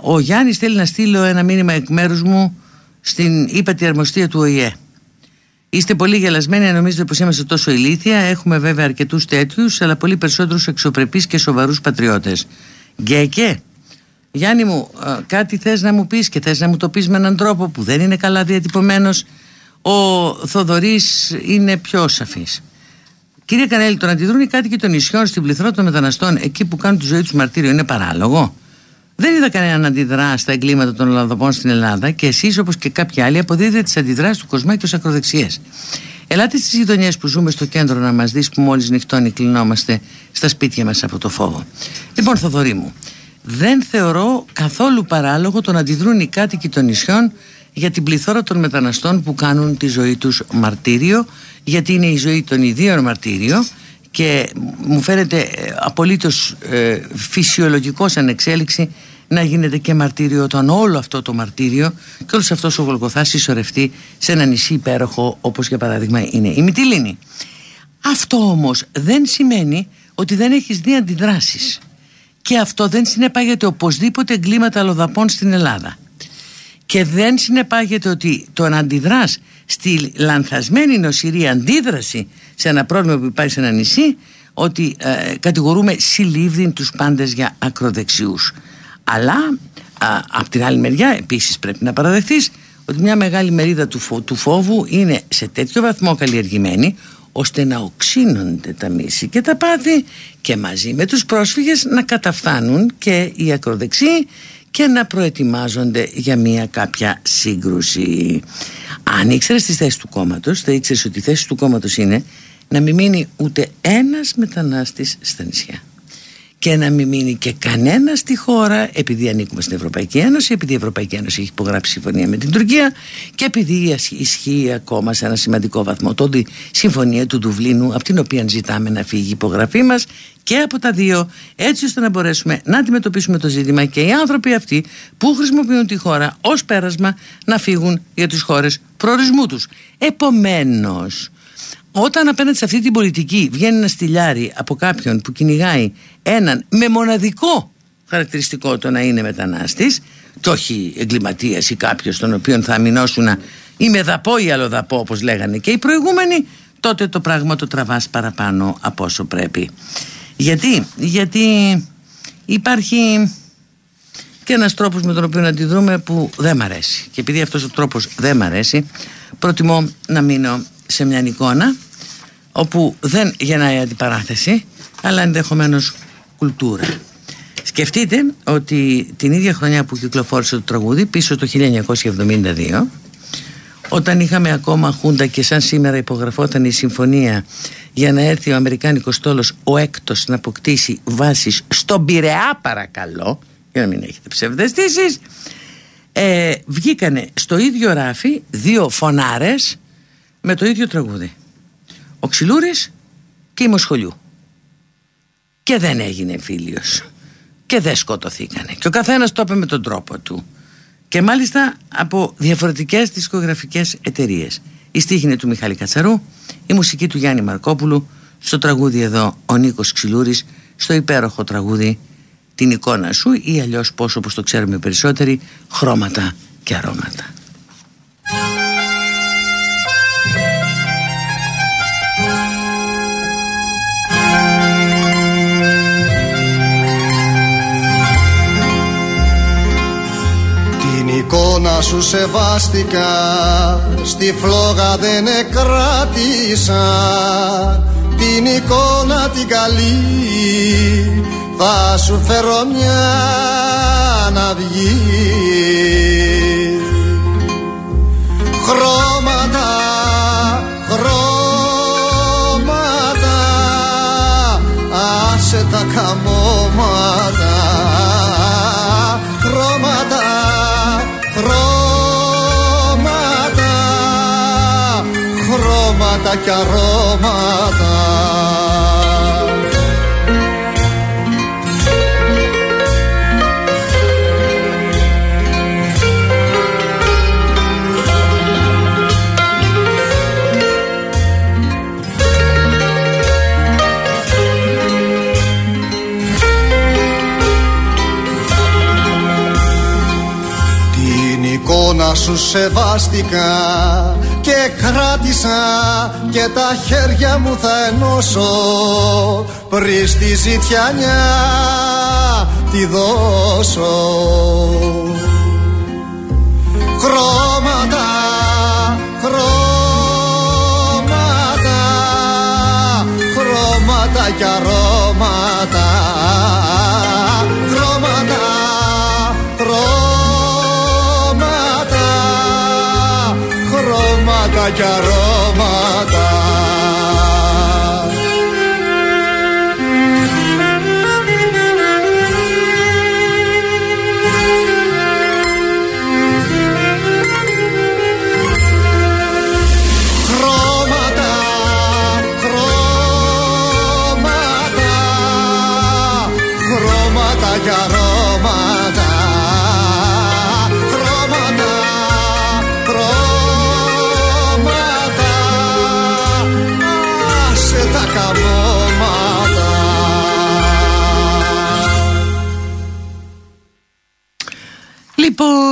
Ο Γιάννης θέλει να στείλω ένα μήνυμα εκ μέρους μου στην ύπατη αρμοστία του ΟΗΕ. Είστε πολύ γελασμένοι, νομίζετε πως είμαστε τόσο ηλίθια. Έχουμε βέβαια αρκετούς τέτοιους, αλλά πολύ περισσότερους αξιοπρεπεί και σοβαρούς πατριώτες. Γκέκε, Γιάννη μου, κάτι θες να μου πεις και θες να μου το πεις με έναν τρόπο που δεν είναι καλά διατυπωμένος. Ο Θοδωρής είναι πιο σαφής. Κύριε Κανέλη, το να αντιδρούν οι κάτοικοι των νησιών στην πληθώρα των μεταναστών εκεί που κάνουν τη ζωή τους μαρτύριο είναι παράλογο; Δεν είδα κανέναν να αντιδρά στα εγκλήματα των Ελλαδοπών στην Ελλάδα και εσείς, όπως και κάποιοι άλλοι, αποδίδετε τις αντιδράσεις του Κοσμάκη ως ακροδεξιές. Ελάτε στις γειτονιές που ζούμε στο κέντρο να μας δεις που μόλις νυχτώνει κλεινόμαστε στα σπίτια μας από το φόβο. Λοιπόν, Θοδωρή μου, δεν θεωρώ καθόλου παράλογο το να αντιδρούν οι κάτοικοι των νησιών για την πληθώρα των μεταναστών που κάνουν τη ζωή τους μαρτύριο γιατί είναι η ζωή των ιδίων μαρτύριο και μου φαίνεται ε, απολύτως ε, φυσιολογικός σαν εξέλιξη να γίνεται και μαρτύριο όταν όλο αυτό το μαρτύριο και όλος αυτός ο Γολγοθάς συσσωρευτεί σε ένα νησί υπέροχο όπως για παράδειγμα είναι η Μυτιλίνη. Αυτό όμως δεν σημαίνει ότι δεν έχεις δει αντιδράσεις και αυτό δεν συνεπάγεται οπωσδήποτε εγκλήματα αλλοδαπών στην Ελλάδα. Και δεν συνεπάγεται ότι το να αντιδράς στη λανθασμένη νοσηρή αντίδραση σε ένα πρόβλημα που υπάρχει σε ένα νησί ότι ε, κατηγορούμε συλλήβδιν τους πάντες για ακροδεξιούς. Αλλά από την άλλη μεριά επίσης πρέπει να παραδεχτείς ότι μια μεγάλη μερίδα του, του φόβου είναι σε τέτοιο βαθμό καλλιεργημένη ώστε να οξύνονται τα μίση και τα πάθη και μαζί με τους πρόσφυγες να καταφθάνουν και οι ακροδεξιοί και να προετοιμάζονται για μια κάποια σύγκρουση. Αν ήξερες τις θέσεις του κόμματος, θα ήξερες ότι η θέση του κόμματος είναι να μην μείνει ούτε ένας μετανάστης στα νησιά και να μην μείνει και κανένας στη χώρα επειδή ανήκουμε στην Ευρωπαϊκή Ένωση, επειδή η Ευρωπαϊκή Ένωση έχει υπογράψει συμφωνία με την Τουρκία και επειδή ισχύει ακόμα σε ένα σημαντικό βαθμό τότε συμφωνία του Δουβλίνου από την οποία ζητάμε να φύγει η υπογραφή μας και από τα δύο έτσι ώστε να μπορέσουμε να αντιμετωπίσουμε το ζήτημα και οι άνθρωποι αυτοί που χρησιμοποιούν τη χώρα ως πέρασμα να φύγουν για τις χώρες προορισμού τους. Επομένως όταν απέναντι σε αυτή την πολιτική βγαίνει ένα στυλιάρι από κάποιον που κυνηγάει έναν με μοναδικό χαρακτηριστικό το να είναι μετανάστης και όχι εγκληματίας ή κάποιος τον οποίο θα αμυνώσουν να είμαι δαπό ή αλλοδαπό όπως λέγανε και οι προηγούμενοι τότε το πράγμα το τραβάς παραπάνω από όσο πρέπει. Γιατί, γιατί υπάρχει και ένας τρόπος με τον οποίο να τη δούμε που δεν μ' αρέσει. Και επειδή αυτός ο τρόπος δεν μ' αρέσει προτιμώ να μείνω σε μια εικόνα όπου δεν γεννάει αντιπαράθεση αλλά ενδεχομένως κουλτούρα. Σκεφτείτε ότι την ίδια χρονιά που κυκλοφόρησε το τραγούδι πίσω το 1972 όταν είχαμε ακόμα χούντα και σαν σήμερα υπογραφόταν η συμφωνία για να έρθει ο Αμερικάνικος στόλος ο έκτος να αποκτήσει βάσεις στον Πειραιά παρακαλώ για να μην έχετε ψευδεστήσεις ε, βγήκανε στο ίδιο ράφι δύο φωνάρες με το ίδιο τραγούδι ο Ξυλούρης και η Μοσχολιού. Και δεν έγινε φίλιος και δεν σκοτωθήκανε. Και ο καθένας το είπε με τον τρόπο του. Και μάλιστα από διαφορετικές δισκογραφικές εταιρείες. η στίχη είναι του Μιχάλη Κατσαρού η μουσική του Γιάννη Μαρκόπουλου στο τραγούδι εδώ ο Νίκος Ξυλούρης στο υπέροχο τραγούδι την εικόνα σου ή αλλιώς πώς όπως το ξέρουμε περισσότεροι χρώματα και αρώματα εικόνα σου σεβάστηκα Στη φλόγα δεν εκράτησα. Την εικόνα την καλή Θα σου φέρω μια να βγει. Χρώματα, χρώματα Άσε τα καμώματα αρώματα και αρώματα. Την εικόνα σου σεβάστηκα και κράτησα και τα χέρια μου θα ενώσω πριν στη ζητιανιά τη δώσω. Χρώματα, χρώματα, χρώματα και αρώματα και αρώματα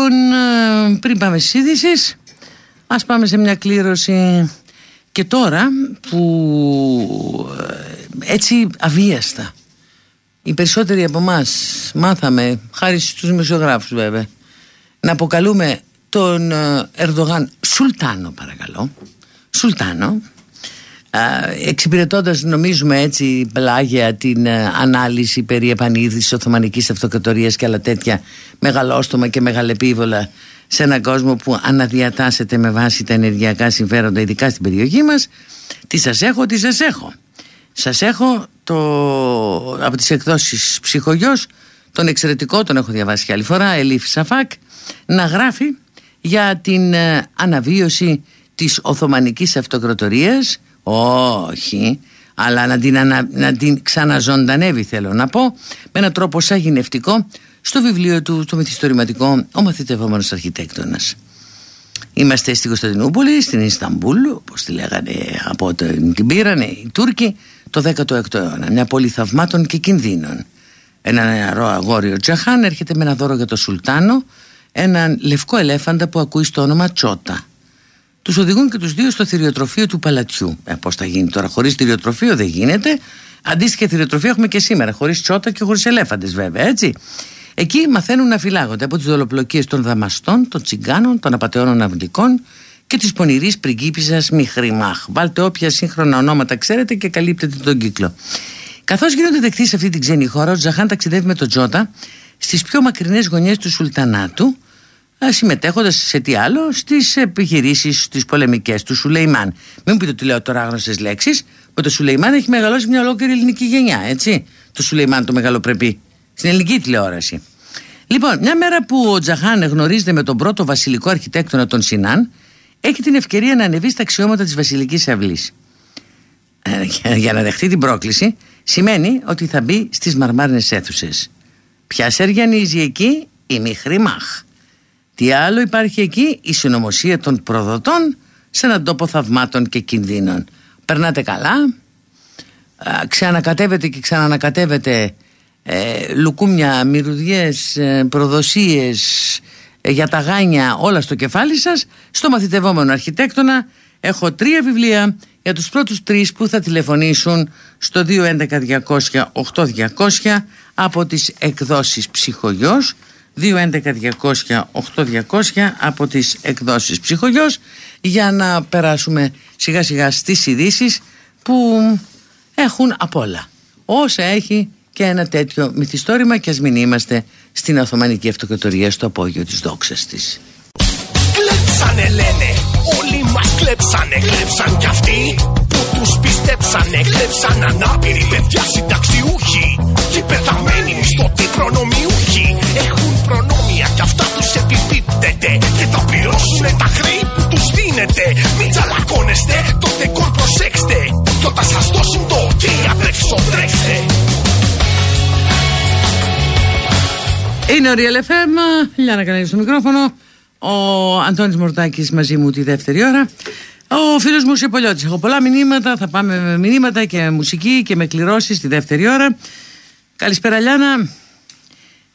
Λοιπόν, ε, πριν πάμε στις είδησεις, ας πάμε σε μια κλήρωση και τώρα που ε, έτσι αβίαστα οι περισσότεροι από εμάς μάθαμε, χάρη στους μεσογράφους βέβαια, να αποκαλούμε τον ε, Ερδογάν Σουλτάνο παρακαλώ, Σουλτάνο, εξυπηρετώντας νομίζουμε έτσι πλάγια την ανάλυση περί επανείδησης Οθωμανικής Αυτοκρατορίας και άλλα τέτοια μεγαλόστομα και μεγαλεπίβολα σε έναν κόσμο που αναδιατάσσεται με βάση τα ενεργειακά συμφέροντα ειδικά στην περιοχή μας. Τι σας έχω, τι σας έχω. Σας έχω το, από τις εκδόσεις ψυχογιός τον εξαιρετικό, τον έχω διαβάσει και άλλη φορά Ελίφ Σαφάκ να γράφει για την αναβίωση της Οθωμανικής Αυτοκρατορίας όχι αλλά να την, ανα, να την ξαναζωντανεύει θέλω να πω με έναν τρόπο σαγηνευτικό στο βιβλίο του το μυθιστορηματικό «Ο μαθητευόμενος αρχιτέκτονας». Είμαστε στη Κωνσταντινούπολη, στην Ισταμπούλ, όπως τη λέγανε από την πήρανε οι Τούρκοι, το 16ο αιώνα. Μια πόλη θαυμάτων και κινδύνων. Ένα νεαρό αγόριο Τζαχάν έρχεται με ένα δώρο για το Σουλτάνο, έναν λευκό ελέφαντα που ακούει στο όνομα Τσότα. Τους οδηγούν και τους δύο στο θηριοτροφείο του παλατιού. Ε, Πώς θα γίνει τώρα, χωρίς θηριοτροφείο δεν γίνεται. Αντίστοιχα θηριοτροφία έχουμε και σήμερα, χωρίς τσότα και χωρίς ελέφαντες βέβαια, έτσι. Εκεί μαθαίνουν να φυλάγονται από τις δολοπλοκίες των δαμαστών, των τσιγκάνων, των απαταιώνων αυλικών και της πονηρής πριγκίπισσας Μιχρημάχ. Βάλτε όποια σύγχρονα ονόματα ξέρετε και καλύπτετε τον κύκλο. Καθώς γίνονται δεκτοί σε αυτή την ξένη χώρα, ο Τζαχάν ταξιδεύει με τον Τζότα στις πιο μακρινές γωνιές του Σουλτανάτου, συμμετέχοντας σε τι άλλο στις επιχειρήσεις τι πολεμικές του Σουλεϊμάν. Μην μου πείτε ότι λέω τώρα άγνωστες λέξεις. Με το Σουλεϊμάν έχει μεγαλώσει μια ολόκληρη ελληνική γενιά, έτσι. Το Σουλεϊμάν το μεγαλοπρεπή. Στην ελληνική τηλεόραση. Λοιπόν, μια μέρα που ο Τζαχάν γνωρίζεται με τον πρώτο βασιλικό αρχιτέκτονα των Σινάν, έχει την ευκαιρία να ανεβεί στα αξιώματα της Βασιλικής Αυλής. Ε, για να δεχτεί την πρόκληση, σημαίνει ότι θα μπει στις μαρμάρινες αίθουσες. Ποια σεργιανίζει εκεί, η Μιχρή Μαχ. Τι άλλο υπάρχει εκεί, η συνωμοσία των προδοτών σε έναν τόπο θαυμάτων και κινδύνων. Περνάτε καλά, ξανακατεύετε και ξανανακατεύετε ε, λουκούμια, μυρουδιές, ε, προδοσίες ε, για τα γάνια όλα στο κεφάλι σας στο μαθητευόμενο αρχιτέκτονα. Έχω τρία βιβλία για τους πρώτους τρεις που θα τηλεφωνήσουν στο 211-200-8200 από τις εκδόσεις Ψυχογιός 211-200-8200 από τις εκδόσεις ψυχογιός για να περάσουμε σιγά σιγά στις ειδήσεις που έχουν απ' όλα. Όσα έχει και ένα τέτοιο μυθιστόρημα και ας μην είμαστε στην Οθωμανική Αυτοκρατορία στο απόγειο της δόξας της. Κλέψανε λένε, όλοι μας κλέψανε, κλέψαν κι αυτοί που τους πιστέψανε, κλέψαν ανάπηροι παιδιά συνταξιούχοι και πεθαμένοι μισθωτοί προνομιούχοι. Έχουν προνόμια κι αυτά τους επιπίπτεται και θα πληρώσουν τα χρή που τους δίνετε. Μην τσαλακώνεστε, το δεκόρ προσέξτε κι όταν σας δώσουν το ok απ' έξω τρέξτε. Είναι ο Real FM, Λιάννα Κανέλη στο μικρόφωνο, ο Αντώνης Μορτάκης μαζί μου τη δεύτερη ώρα. Ο φίλος μου Σεπολιώτης. Έχω πολλά μηνύματα, θα πάμε με μηνύματα και μουσική και με κληρώσεις τη δεύτερη ώρα. Καλησπέρα Λιάννα.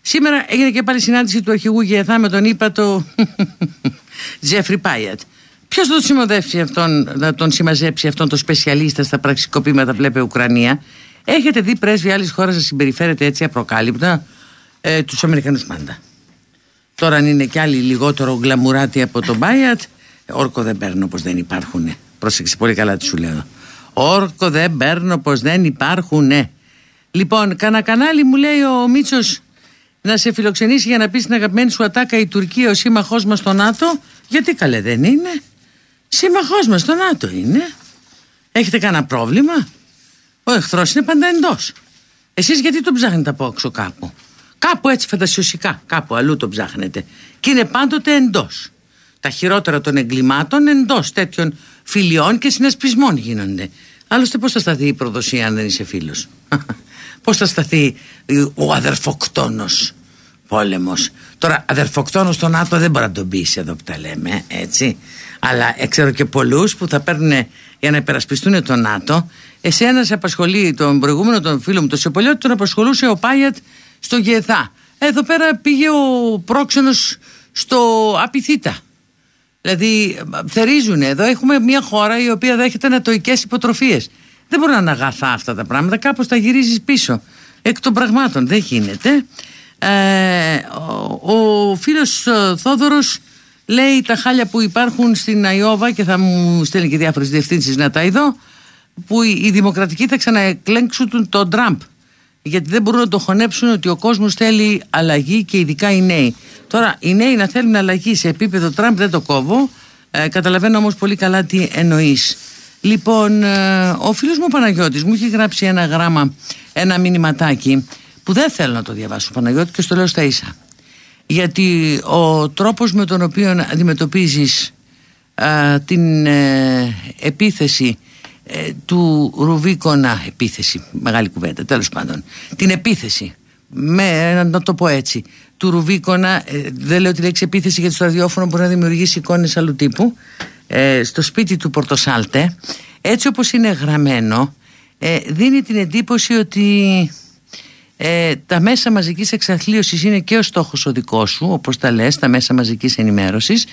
Σήμερα έγινε και πάλι συνάντηση του αρχηγού Γεθά με τον ύπατο Τζέφρι Πάιατ. Ποιος θα τον συμμοδεύσει αυτόν, να τον συμμαζέψει αυτόν τον σπεσιαλίστα στα πραξικοπήματα, βλέπε Ουκρανία; Έχετε δει πρέσβη άλλης χώρας να συμπεριφέρεται έτσι απροκάλυπτα; Ε, τους Αμερικανούς πάντα. Τώρα αν είναι κι άλλοι λιγότερο γκλαμουράτοι από τον Μπάιατ, όρκο δεν παίρνω πως δεν υπάρχουν. Πρόσεξε πολύ καλά τι σου λέω. Όρκο δεν παίρνω πως δεν υπάρχουν. Λοιπόν, κανένα κανάλι μου λέει ο Μίτσος να σε φιλοξενήσει για να πεις στην αγαπημένη σου ατάκα η Τουρκία ο σύμμαχός μας στο ΝΑΤΟ. Γιατί καλέ δεν είναι; Σύμμαχός μας στο ΝΑΤΟ είναι. Έχετε κανένα πρόβλημα; Ο εχθρός είναι πάντα εντός. Εσείς γιατί τον ψάχνετε από έξω κάπου; Κάπου έτσι φαντασιωσικά, κάπου αλλού το ψάχνετε. Και είναι πάντοτε εντός. Τα χειρότερα των εγκλημάτων εντός τέτοιων φιλιών και συνασπισμών γίνονται. Άλλωστε, πώς θα σταθεί η προδοσία αν δεν είσαι φίλος; πώς θα σταθεί ο αδερφοκτόνος πόλεμος; Τώρα, αδερφοκτόνος στο ΝΑΤΟ δεν μπορεί να τον πει εδώ που τα λέμε, έτσι. Αλλά ξέρω και πολλούς που θα παίρνουν για να υπερασπιστούν το ΝΑΤΟ. Εσένα σε απασχολεί τον προηγούμενο τον φίλο μου, τον Σεπολιώτη, τον απασχολούσε ο Πάιατ στο ΓΕΘΑ. Εδώ πέρα πήγε ο πρόξενος στο Απιθύτα. Δηλαδή θερίζουν εδώ. Έχουμε μια χώρα η οποία δέχεται ανατοικές υποτροφίες. Δεν μπορούν να είναι αγαθά αυτά τα πράγματα. Κάπως τα γυρίζεις πίσω. Εκ των πραγμάτων. Δεν γίνεται. Ε, ο, ο φίλος ε, Θόδωρος λέει τα χάλια που υπάρχουν στην Αϊόβα και θα μου στέλνει και διάφορες διευθύνσεις να τα ειδώ που οι, οι δημοκρατικοί θα ξαναεκλέξουν τον Τραμπ γιατί δεν μπορούν να το χωνέψουν ότι ο κόσμος θέλει αλλαγή και ειδικά οι νέοι. Τώρα, οι νέοι να θέλουν αλλαγή σε επίπεδο Τραμπ δεν το κόβω. Ε, καταλαβαίνω όμως πολύ καλά τι εννοείς. Λοιπόν, ε, ο φίλος μου Παναγιώτης μου έχει γράψει ένα γράμμα, ένα μηνυματάκι που δεν θέλω να το διαβάσω Παναγιώτη και στο λέω στα ίσα. Γιατί ο τρόπος με τον οποίο αντιμετωπίζεις ε, την ε, επίθεση ε, του Ρουβίκονα επίθεση, μεγάλη κουβέντα τέλος πάντων. Την επίθεση με, να το πω έτσι του Ρουβίκονα, ε, δεν λέω τη λέξη επίθεση γιατί στο ραδιόφωνο μπορεί να δημιουργήσει εικόνες άλλου τύπου ε, στο σπίτι του Πορτοσάλτε. Έτσι όπως είναι γραμμένο ε, δίνει την εντύπωση ότι τα μέσα μαζικής εξαθλίωσης είναι και ο στόχος ο δικός σου όπως τα λες, τα μέσα μαζικής ενημέρωσης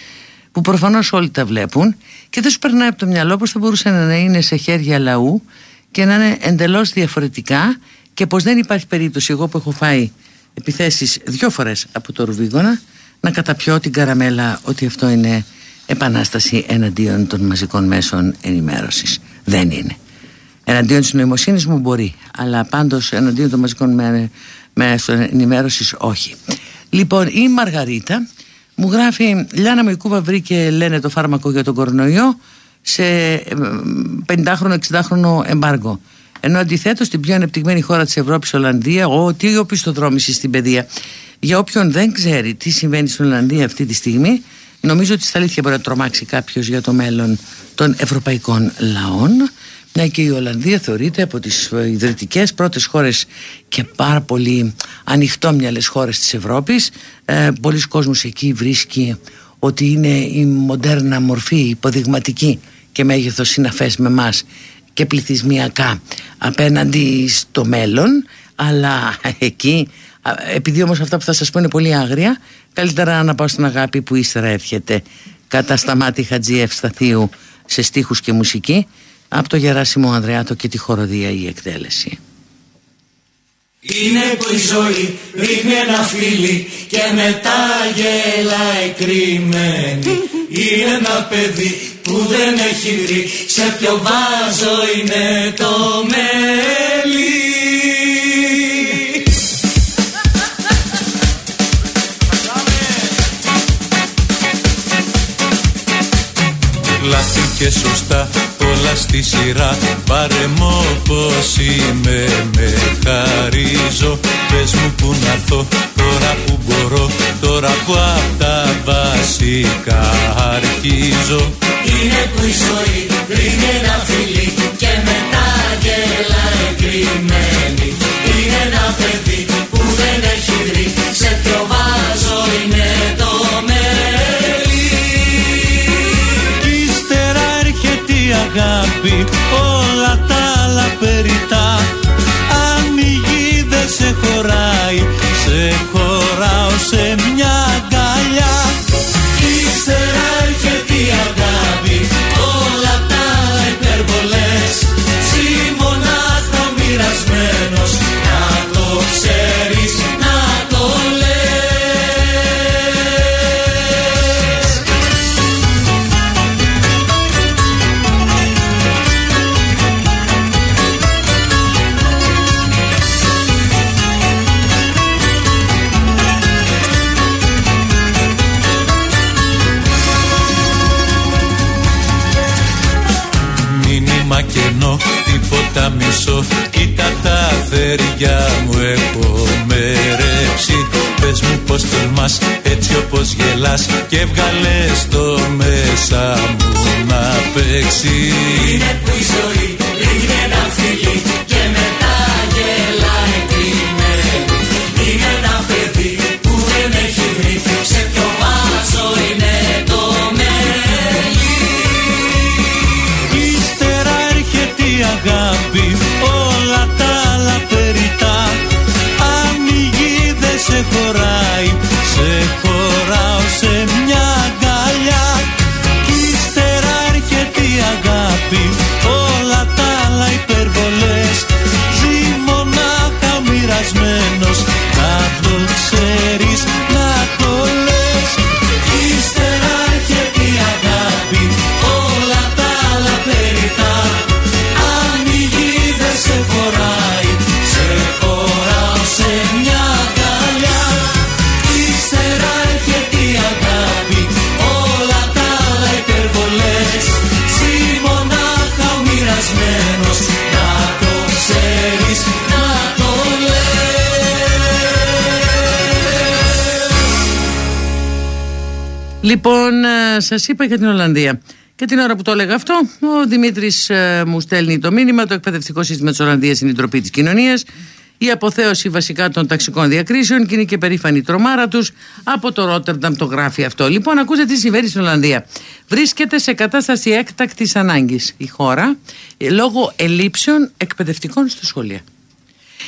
που προφανώς όλοι τα βλέπουν και δεν σου περνάει από το μυαλό πως θα μπορούσε να είναι σε χέρια λαού και να είναι εντελώς διαφορετικά και πως δεν υπάρχει περίπτωση εγώ που έχω φάει επιθέσεις δυο φορές από το Ρουβίγονα να καταπιώ την καραμέλα ότι αυτό είναι επανάσταση εναντίον των μαζικών μέσων ενημέρωσης. Δεν είναι. Εναντίον της νοημοσύνης μου μπορεί, αλλά πάντως εναντίον των μαζικών μέσων ενημέρωσης όχι. Λοιπόν, η Μαργαρίτα μου γράφει Λιάνα Μοϊκούβα βρήκε λένε το φάρμακο για τον κορονοϊό σε 50χρονο, 60χρονο εμπάργο. Ενώ αντιθέτως στην πιο ανεπτυγμένη χώρα της Ευρώπης, Ολλανδία, ο, τι οπισθοδρόμηση στην παιδεία. Για όποιον δεν ξέρει τι συμβαίνει στην Ολλανδία αυτή τη στιγμή, νομίζω ότι στα αλήθεια μπορεί να τρομάξει κάποιος για το μέλλον των ευρωπαϊκών λαών. Ναι και η Ολλανδία θεωρείται από τις ιδρυτικές πρώτες χώρες και πάρα πολύ ανοιχτόμυαλες χώρες της Ευρώπης. Ε, πολλοί κόσμος εκεί βρίσκει ότι είναι η μοντέρνα μορφή υποδειγματική και μέγεθος συναφές με μας και πληθυσμιακά απέναντι στο μέλλον αλλά εκεί επειδή όμως αυτά που θα σας πω είναι πολύ άγρια καλύτερα να πάω στην αγάπη που ύστερα έρχεται κατά σταμάτη Χατζή Ευσταθίου σε στίχους και μουσική από το Γεράσιμο Ανδρεάτο και τη χοροδία η εκτέλεση. Είναι που η ζωή ρίχνει ένα φίλι και μετά γέλα εκρυμμένη Είναι ένα παιδί που δεν έχει βρει σε ποιο βάζο είναι το μέλι και σωστά όλα στη σειρά. Πάρε μου πως είμαι με χαρίζω. Πες μου που να έρθω τώρα που μπορώ. Τώρα που απ' τα βασικά αρχίζω. Είναι που η ζωή ρίχνει ένα φιλί και μετά γέλα εγκριμένη Είναι ένα παιδί άλλα Και βγάλε το μέσα μου να παίξει. Είναι που η ζωή Λοιπόν, σας είπα για την Ολλανδία. Και την ώρα που το έλεγα αυτό, ο Δημήτρης μου στέλνει το μήνυμα: Το εκπαιδευτικό σύστημα της Ολλανδίας είναι η ντροπή της κοινωνίας. Η αποθέωση βασικά των ταξικών διακρίσεων και είναι και περήφανη τρομάρα τους. Από το Ρότερνταμ το γράφει αυτό. Λοιπόν, ακούστε τι συμβαίνει στην Ολλανδία. Βρίσκεται σε κατάσταση έκτακτης ανάγκης η χώρα ε, λόγω ελλείψεων εκπαιδευτικών στα σχολεία.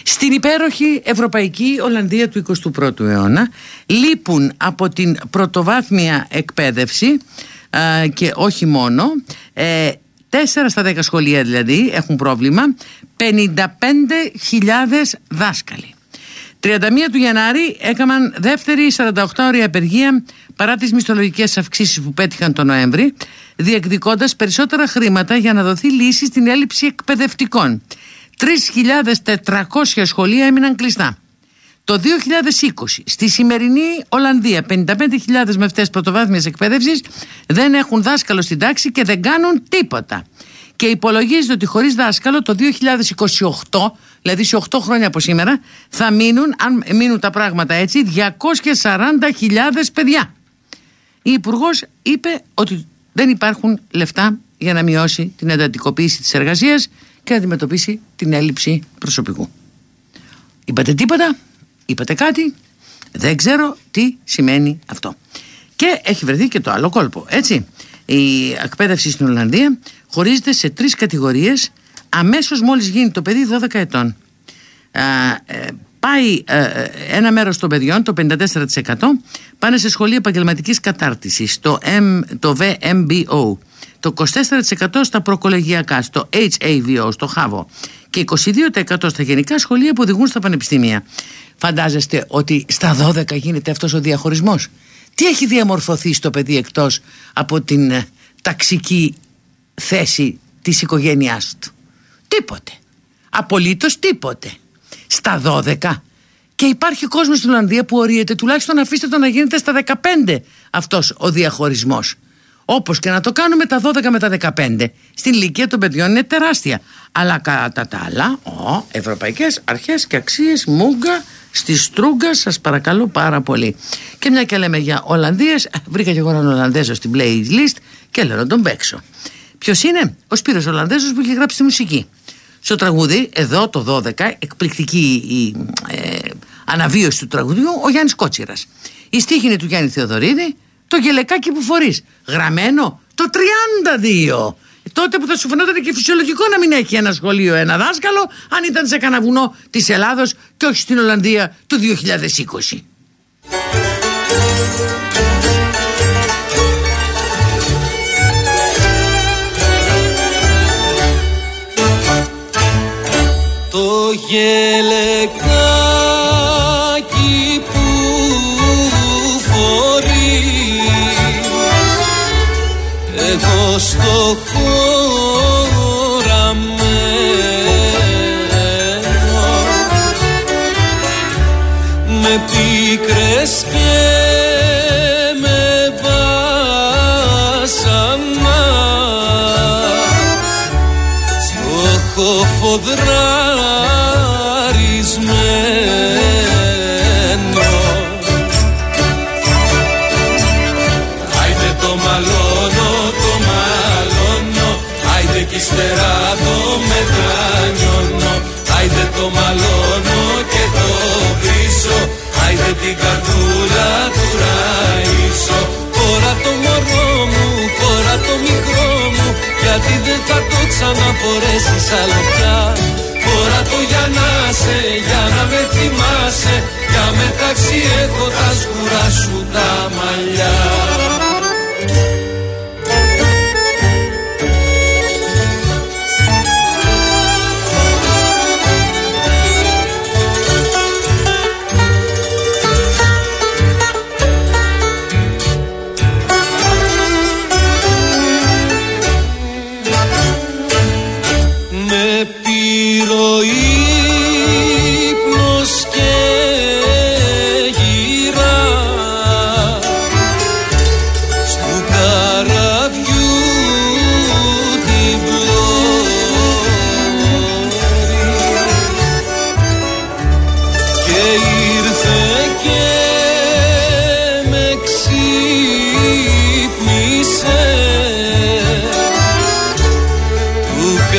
Στην υπέροχη Ευρωπαϊκή Ολλανδία του 21ου αιώνα λείπουν από την πρωτοβάθμια εκπαίδευση α, και όχι μόνο ε, 4 στα 10 σχολεία δηλαδή έχουν πρόβλημα 55.000 δάσκαλοι. 31 του Γενάρη έκαναν δεύτερη 48 ώρια απεργία παρά τις μισθολογικές αυξήσεις που πέτυχαν τον Νοέμβρη διεκδικώντας περισσότερα χρήματα για να δοθεί λύση στην έλλειψη εκπαιδευτικών 3.400 σχολεία έμειναν κλειστά. Το 2020 στη σημερινή Ολλανδία 55.000 μευτές πρωτοβάθμιας εκπαίδευσης δεν έχουν δάσκαλο στην τάξη και δεν κάνουν τίποτα. Και υπολογίζεται ότι χωρίς δάσκαλο το 2028, δηλαδή σε 8 χρόνια από σήμερα, θα μείνουν, αν μείνουν τα πράγματα έτσι, 240.000 παιδιά. Η Υπουργός είπε ότι δεν υπάρχουν λεφτά για να μειώσει την εντατικοποίηση της εργασίας και να αντιμετωπίσει την έλλειψη προσωπικού. Είπατε τίποτα, είπατε κάτι, δεν ξέρω τι σημαίνει αυτό. Και έχει βρεθεί και το άλλο κόλπο, έτσι. Η εκπαίδευση στην Ολλανδία χωρίζεται σε τρεις κατηγορίες αμέσως μόλις γίνει το παιδί 12 ετών. Α, ε, πάει ε, ε, ένα μέρος των παιδιών, το 54% πάνε σε σχολεία επαγγελματικής κατάρτισης, το, M, το VMBO το 24% στα προκολεγιακά, στο HAVO, στο ΧΑΒΟ και 22% στα γενικά σχολεία που οδηγούν στα πανεπιστήμια. Φαντάζεστε ότι στα 12 γίνεται αυτός ο διαχωρισμός; Τι έχει διαμορφωθεί στο παιδί εκτός από την ε, ταξική θέση της οικογένειάς του; Τίποτε. Απολύτως τίποτε. Στα 12 και υπάρχει κόσμος στην Ολλανδία που ορίεται τουλάχιστον αφήστε το να γίνεται στα 15 αυτός ο διαχωρισμός. Όπως και να το κάνουμε τα 12 με τα 15 στην ηλικία των παιδιών είναι τεράστια. Αλλά κατά τα άλλα, ο, ευρωπαϊκές αρχές και αξίες, μούγκα, στη Στρούγκα, σας παρακαλώ πάρα πολύ. Και μια και λέμε για Ολλανδίες, βρήκα και εγώ έναν Ολλανδέζο στην playlist και λέω να τον παίξω. Ποιος είναι; Ο Σπύρος Ολλανδέζος που έχει γράψει τη μουσική. Στο τραγούδι, εδώ το 12, εκπληκτική η ε, αναβίωση του τραγουδιού, ο Γιάννης Κότσιρας. Η στίχη είναι του Γιάννη Θεοδωρίδη, το γελεκάκι που φορείς. Γραμμένο το 32. Τότε που θα σου φαινόταν και φυσιολογικό να μην έχει ένα σχολείο ένα δάσκαλο, αν ήταν σε κανένα βουνό της Ελλάδος και όχι στην Ολλανδία του 2020. Το γελεκάκι εγώ στο χωραμένο με πίκρες και με βάσανα. Στο χωφοδραρισμένο την καρδούλα του ραΐσω Φορά το μωρό μου, φορά το μικρό μου Γιατί δεν θα το ξαναφορέσεις άλλο πια. Φορά το για να σε, για να με θυμάσαι Για μεταξύ έχω τα σκουρά σου τα μαλλιά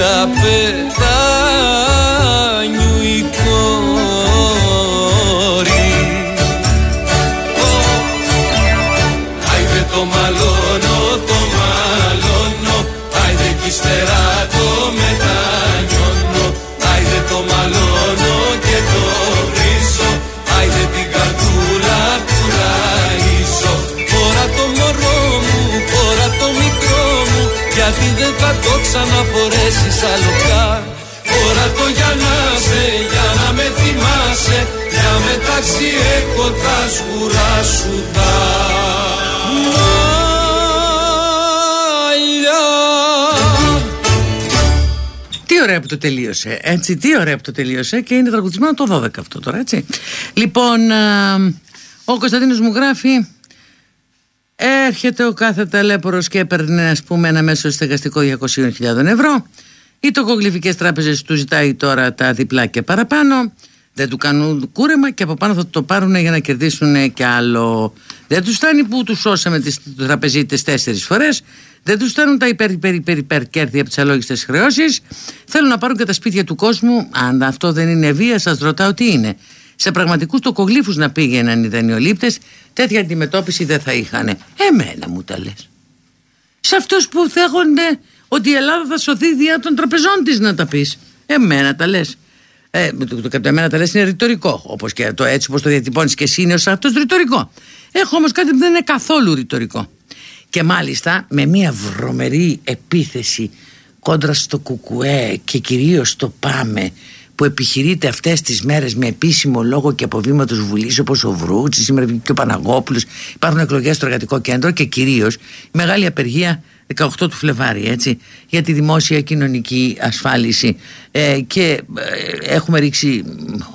του καπετάνιου θα το ξαναφορέσεις άλλο πια. Φορά το για να σε, για να με θυμάσαι, για μεταξύ έχω τα σκουρά σου τα μαλλιά. Τι ωραία που το τελείωσε, έτσι, τι ωραία που το τελείωσε και είναι τραγουδισμένο το 12 αυτό τώρα, έτσι. Λοιπόν, α, ο Κωνσταντίνος μου γράφει έρχεται ο κάθε ταλέπορος και έπαιρνε ας πούμε ένα μέσο στεγαστικό 200.000 ευρώ οι τοκογλυφικές τράπεζες του ζητάει τώρα τα διπλά και παραπάνω δεν του κάνουν κούρεμα και από πάνω θα το πάρουν για να κερδίσουν και άλλο. Δεν τους φτάνει που τους σώσαμε τις τραπεζίτες τέσσερις φορές. Δεν τους φτάνουν τα υπέρ, υπέρ, υπέρ, υπέρ κέρδη από τις αλόγιστες χρεώσεις. Θέλουν να πάρουν και τα σπίτια του κόσμου. Αν αυτό δεν είναι βία, σας ρωτάω τι είναι. Σε πραγματικούς τοκογλύφους να πήγαιναν οι δανειολήπτε, τέτοια αντιμετώπιση δεν θα είχαν. Εμένα μου τα λες. Σε αυτούς που θέχονται ότι η Ελλάδα θα σωθεί διά των τραπεζών της, να τα πεις. Εμένα τα λες. Ε, το, το, κατά εμένα τα λες είναι ρητορικό. Όπως και το έτσι όπως το διατυπώνεις και εσύ είναι ως αυτός ρητορικό. Έχω όμως κάτι που δεν είναι καθόλου ρητορικό. Και μάλιστα με μια βρωμερή επίθεση κόντρα στο κουκουέ και κυρίως στο πάμε που επιχειρείται αυτές τις μέρες με επίσημο λόγο και από βήματος Βουλής όπως ο Βρούτσης, σήμερα και ο Παναγόπουλος. Υπάρχουν εκλογές στο εργατικό κέντρο και κυρίως η μεγάλη απεργία 18 του Φλεβάρι έτσι, για τη δημόσια κοινωνική ασφάλιση. Ε, και ε, έχουμε ρίξει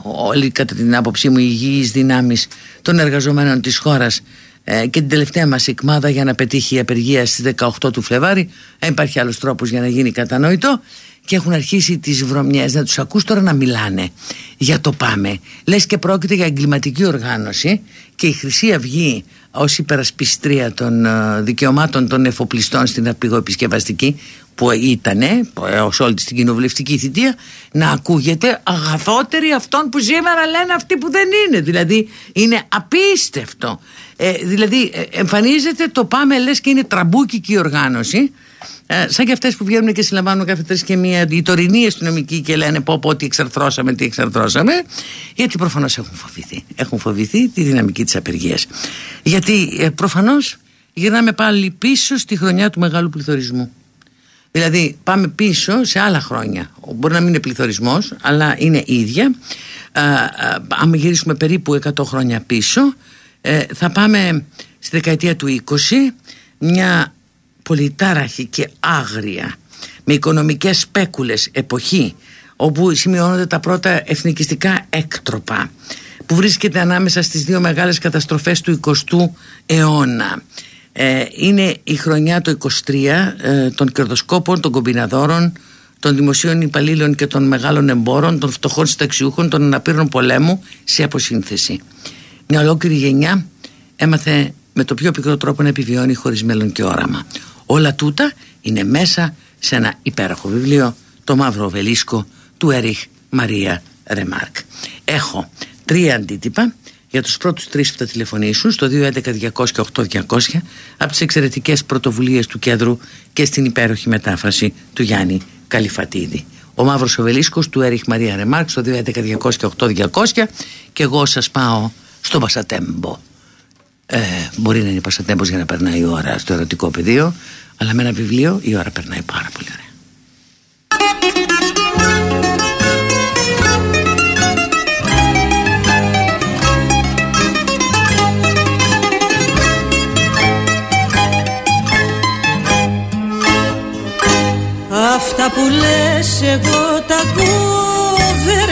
όλοι κατά την άποψή μου υγιείς δυνάμεις των εργαζομένων της χώρας ε, και την τελευταία μας εκμάδα για να πετύχει η απεργία στις 18 του Φλεβάρι δεν υπάρχει άλλος τρόπος για να γίνει κατανοητό και έχουν αρχίσει τις βρωμιές. Να τους ακούς τώρα να μιλάνε. Για το πάμε. Λες και πρόκειται για εγκληματική οργάνωση και η Χρυσή Αυγή ως υπερασπιστρία των ε, δικαιωμάτων των εφοπλιστών στην απηγοεπισκευαστική που ήταν ως όλη την κοινοβουλευτική θητεία να ακούγεται αγαθότερη αυτών που σήμερα λένε αυτοί που δεν είναι. Δηλαδή είναι απίστευτο. Ε, δηλαδή ε, εμφανίζεται το ΠΑΜΕ λες και είναι τραμπούκικη οργάνωση ε, σαν και αυτές που βγαίνουν και συλλαμβάνουν κάθε τρεις και μία οι τωρινοί αστυνομικοί και λένε πω, πω τι εξαρθρώσαμε, τι εξαρθρώσαμε. Γιατί προφανώς έχουν φοβηθεί. Έχουν φοβηθεί τη δυναμική της απεργίας. Γιατί ε, προφανώς γυρνάμε πάλι πίσω στη χρονιά του μεγάλου πληθωρισμού. Δηλαδή πάμε πίσω σε άλλα χρόνια. Μπορεί να μην είναι πληθωρισμός, αλλά είναι ίδια. Ε, αν γυρίσουμε περίπου 100 χρόνια πίσω, ε, θα πάμε στη δεκαετία του 20, μια πολυτάραχη και άγρια με οικονομικές σπέκουλες εποχή όπου σημειώνονται τα πρώτα εθνικιστικά έκτροπα που βρίσκεται ανάμεσα στις δύο μεγάλες καταστροφές του 20ου αιώνα. Ε, είναι η χρονιά το 23 ε, των κερδοσκόπων, των κομπιναδόρων, των δημοσίων υπαλλήλων και των μεγάλων εμπόρων, των φτωχών συνταξιούχων, των αναπήρων πολέμου σε αποσύνθεση. Μια ολόκληρη γενιά έμαθε με το πιο πικρό τρόπο να επιβιώνει χωρίς μέλλον και όραμα. Όλα τούτα είναι μέσα σε ένα υπέροχο βιβλίο το Μαύρο Οβελίσκο του Έριχ Μαρία Ρεμάρκ. Έχω τρία αντίτυπα για τους πρώτους τρεις που θα τηλεφωνήσουν στο 211-200-8200 από τις εξαιρετικές πρωτοβουλίες του κέντρου και στην υπέροχη μετάφραση του Γιάννη Καλυφατίδη. Ο Μαύρος Οβελίσκος του Έριχ Μαρία Ρεμάρκ στο 211-200-8200 και εγώ σας πάω στο Πασατέμπο ε, μπορεί να είναι πασατέμπος για να περνάει η ώρα στο ερωτικό πεδίο αλλά με ένα βιβλίο η ώρα περνάει πάρα πολύ ωραία. Αυτά που λες εγώ τα κόβερεσαι.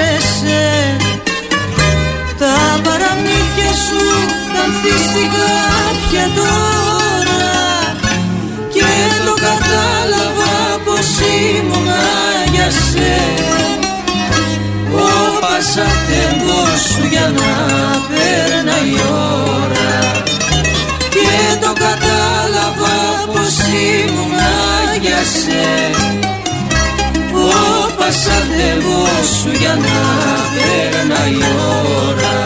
Τα παραμύθια σου ανθίστηκα τώρα και το κατάλαβα πως ήμουν για σένα. Ο πασατέμπος σου για να περνάει η ώρα και το κατάλαβα πως ήμουν για σένα. Ο πασατέμπος σου για να περνάει η ώρα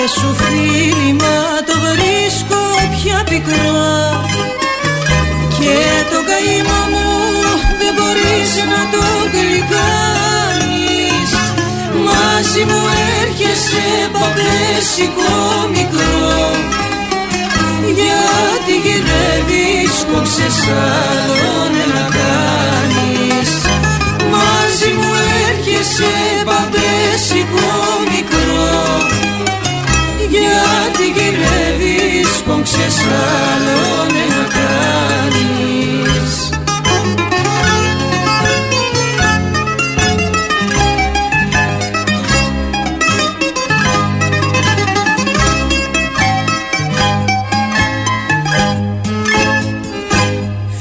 Κάθε σου φίλημα το βρίσκω πια πικρό Και το καημό μου δεν μπορείς να το γλυκάνεις. Μαζί μου έρχεσαι παπέσικο μικρό. Γιατί γυρεύεις κόψες άλλον να κάνεις. Μαζί μου έρχεσαι παπέσικο κόμψες άλλο να κάνεις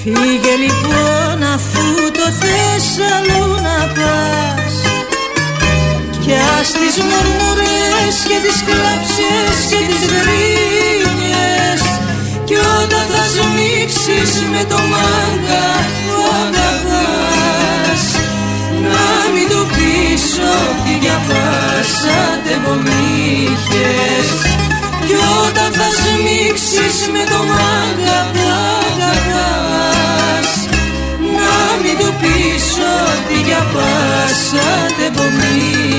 Φύγε λοιπόν αφού το θες αλλού να πας. Κι ας τις μουρμουρές και τις κλάψες και τις γρίνιες σμίξεις με το μάγκα που αγαπάς. Να μην του πεις ότι για πάσα τεμπομήχες Κι όταν θα σμίξεις με το μάγκα που αγαπάς. Να μην του πεις ό,τι για πάσα τεμπομήχες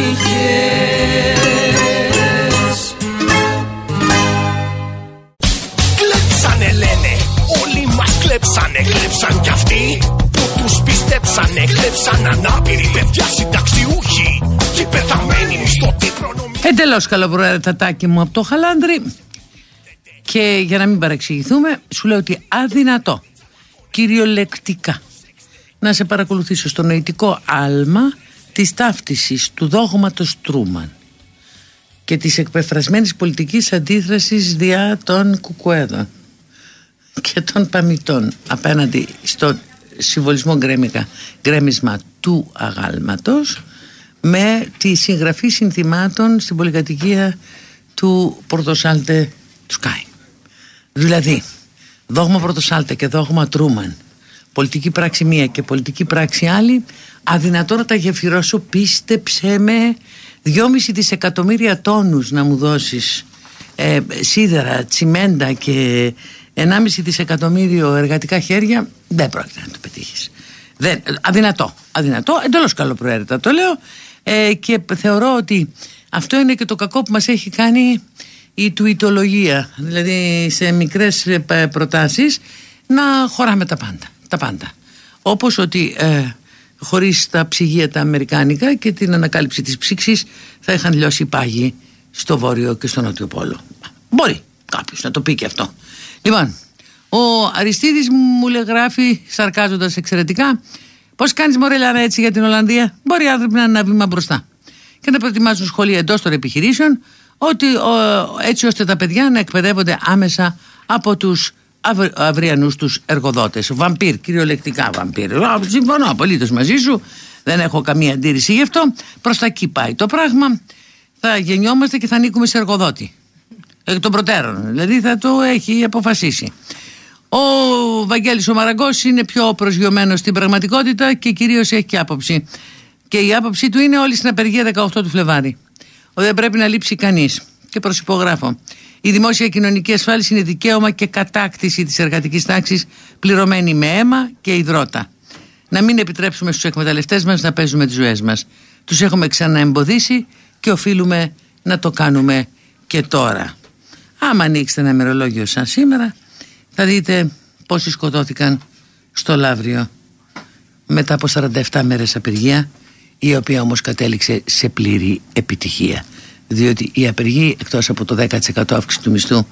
πιστέψανε, κλέψαν ανάπηροι παιδιά συνταξιούχοι και πεθαμένοι μισθωτοί προνομιούχοι. Εντελώς καλοπροαίρετατάκι μου από το χαλάνδρι. Και για να μην παρεξηγηθούμε, σου λέω ότι αδυνατό κυριολεκτικά να σε παρακολουθήσω στο νοητικό άλμα της ταύτισης του δόγματος Τρούμαν και της εκπεφρασμένης πολιτικής αντίδρασης διά των κουκουέδων και των παμιτών απέναντι στο συμβολισμό γκρέμικα, γκρέμισμα του αγάλματος με τη συγγραφή συνθημάτων στην πολυκατοικία του Πορτοσάλτε του Σκάι. Δηλαδή, δόγμα Πορτοσάλτε και δόγμα Τρούμαν, πολιτική πράξη μία και πολιτική πράξη άλλη, αδυνατό να τα γεφυρώσω, πίστεψέ με, δυόμιση δισεκατομμύρια τόνους να μου δώσεις ε, σίδερα, τσιμέντα και 1,5 δισεκατομμύριο εργατικά χέρια, δεν πρόκειται να το πετύχεις. Δεν, αδυνατό, αδυνατό, εντελώς καλοπροαίρετα το λέω ε, και θεωρώ ότι αυτό είναι και το κακό που μας έχει κάνει η τουιτολογία δηλαδή σε μικρές ε, προτάσεις να χωράμε τα πάντα, τα πάντα. όπως ότι ε, χωρίς τα ψυγεία τα αμερικάνικα και την ανακάλυψη της ψήξης θα είχαν λιώσει πάγοι στο βόρειο και στο νότιο πόλο μπορεί κάποιος να το πει και αυτό λοιπόν ο Αριστίδης μου λέει γράφει σαρκάζοντας εξαιρετικά Πώς κάνεις μωρέλα έτσι για την Ολλανδία, Μπορεί οι άνθρωποι να είναι ένα βήμα μπροστά και να προετοιμάζουν σχολεία εντός των επιχειρήσεων, ότι, έτσι ώστε τα παιδιά να εκπαιδεύονται άμεσα από τους αυριανούς τους εργοδότες. Βαμπύρ, κυριολεκτικά βαμπύρ. Συμφωνώ απολύτως μαζί σου. Δεν έχω καμία αντίρρηση γι' αυτό. Προς τα εκεί πάει το πράγμα. Θα γεννιόμαστε και θα ανήκουμε σε εργοδότη. Εκ των προτέρων. Δηλαδή θα το έχει αποφασίσει. Ο Βαγγέλης ο Μαραγκός είναι πιο προσγειωμένος στην πραγματικότητα και κυρίως έχει και άποψη. Και η άποψή του είναι όλη στην απεργία 18 του Φλεβάρι. Ο δεν πρέπει να λείψει κανείς. Και προσυπογράφω. Η δημόσια κοινωνική ασφάλιση είναι δικαίωμα και κατάκτηση της εργατικής τάξης πληρωμένη με αίμα και υδρότα. Να μην επιτρέψουμε στους εκμεταλλευτές μας να παίζουμε τις ζωές μας. Τους έχουμε ξαναεμποδίσει και οφείλουμε να το κάνουμε και τώρα. Άμα ανοίξετε ένα μερολόγιο σαν σήμερα θα δείτε πόσοι σκοτώθηκαν στο Λαύριο. Μετά από 47 μέρες απεργία η οποία όμως κατέληξε σε πλήρη επιτυχία. Διότι οι απεργοί εκτός από το 10% αύξηση του μισθού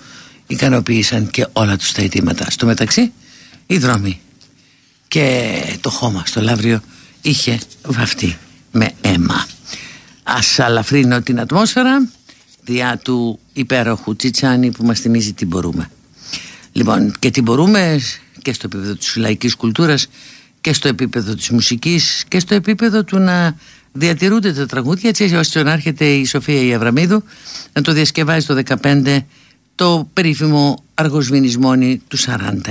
ικανοποίησαν και όλα τους τα αιτήματα. Στο μεταξύ οι δρόμοι και το χώμα στο Λαύριο είχε βαφτεί με αίμα. Ας αλαφρύνω την ατμόσφαιρα διά του υπέροχου Τσιτσάνη που μας θυμίζει τι μπορούμε Λοιπόν, και τι μπορούμε και στο επίπεδο της λαϊκής κουλτούρας και στο επίπεδο της μουσικής και στο επίπεδο του να διατηρούνται τα τραγούδια έτσι ώστε να έρχεται η Σοφία Ιαβραμίδου να το διασκευάζει το 15 το περίφημο αργοσβηνισμόνι του 47.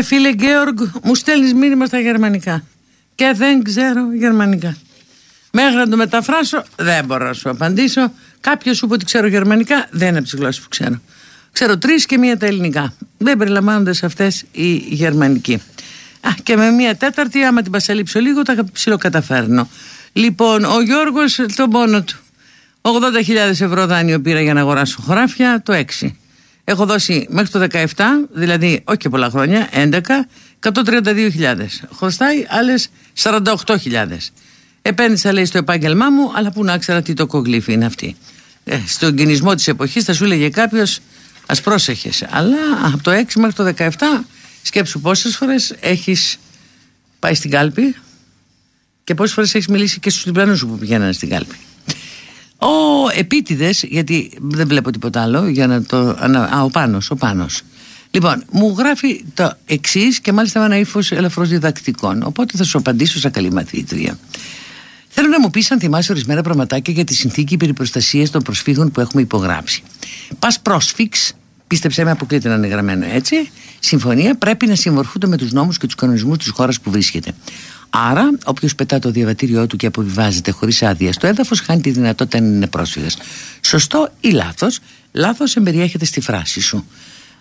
Αχ ρε φίλε Γκέοργ μου στέλνεις μήνυμα στα γερμανικά και δεν ξέρω γερμανικά. Μέχρι να το μεταφράσω δεν μπορώ να σου απαντήσω. Κάποιος σου είπε ότι ξέρω γερμανικά, δεν είναι από τις γλώσσες που ξέρω. Ξέρω τρεις και μία τα ελληνικά. Δεν περιλαμβάνονται σε αυτές οι γερμανικοί. Α, και με μία τέταρτη, άμα την πασαλείψω λίγο, τα ψιλοκαταφέρνω. Λοιπόν, ο Γιώργος, τον πόνο του. 80.000 ευρώ δάνειο πήρα για να αγοράσω χωράφια, το 6. Έχω δώσει μέχρι το 17, δηλαδή όχι και πολλά χρόνια, 11, 132.000. Χρωστάει άλλες 48.000. Επένδυσα λέει στο επάγγελμά μου, αλλά πού να ξέρα τι το κογλίφι είναι αυτή. Ε, στον κινησμό της εποχής θα σου έλεγε κάποιος, ας πρόσεχες. Αλλά από το 6 μέχρι το 17, σκέψου πόσες φορές έχεις πάει στην κάλπη και πόσες φορές έχεις μιλήσει και στους διπλανούς σου που πηγαίνανε στην κάλπη. Ο επίτηδες, γιατί δεν βλέπω τίποτα άλλο, για να το. Α, ο πάνω, ο πάνω. Λοιπόν, μου γράφει το εξής και μάλιστα με ένα ύφος ελαφρώς διδακτικών. Οπότε θα σου απαντήσω σαν καλή μαθήτρια. Θέλω να μου πεις αν θυμάσαι ορισμένα πραγματάκια για τη συνθήκη περί προστασίας των προσφύγων που έχουμε υπογράψει. Πας πρόσφυξ, πίστεψέ με, αποκλείται να είναι γραμμένο έτσι. Συμφωνία πρέπει να συμμορφούνται με τους νόμους και τους κανονισμούς της χώρας που βρίσκεται. Άρα, όποιος πετά το διαβατήριό του και αποβιβάζεται χωρίς άδεια στο έδαφος, χάνει τη δυνατότητα να είναι πρόσφυγας. Σωστό ή λάθος. Λάθος εμπεριέχεται στη φράση σου.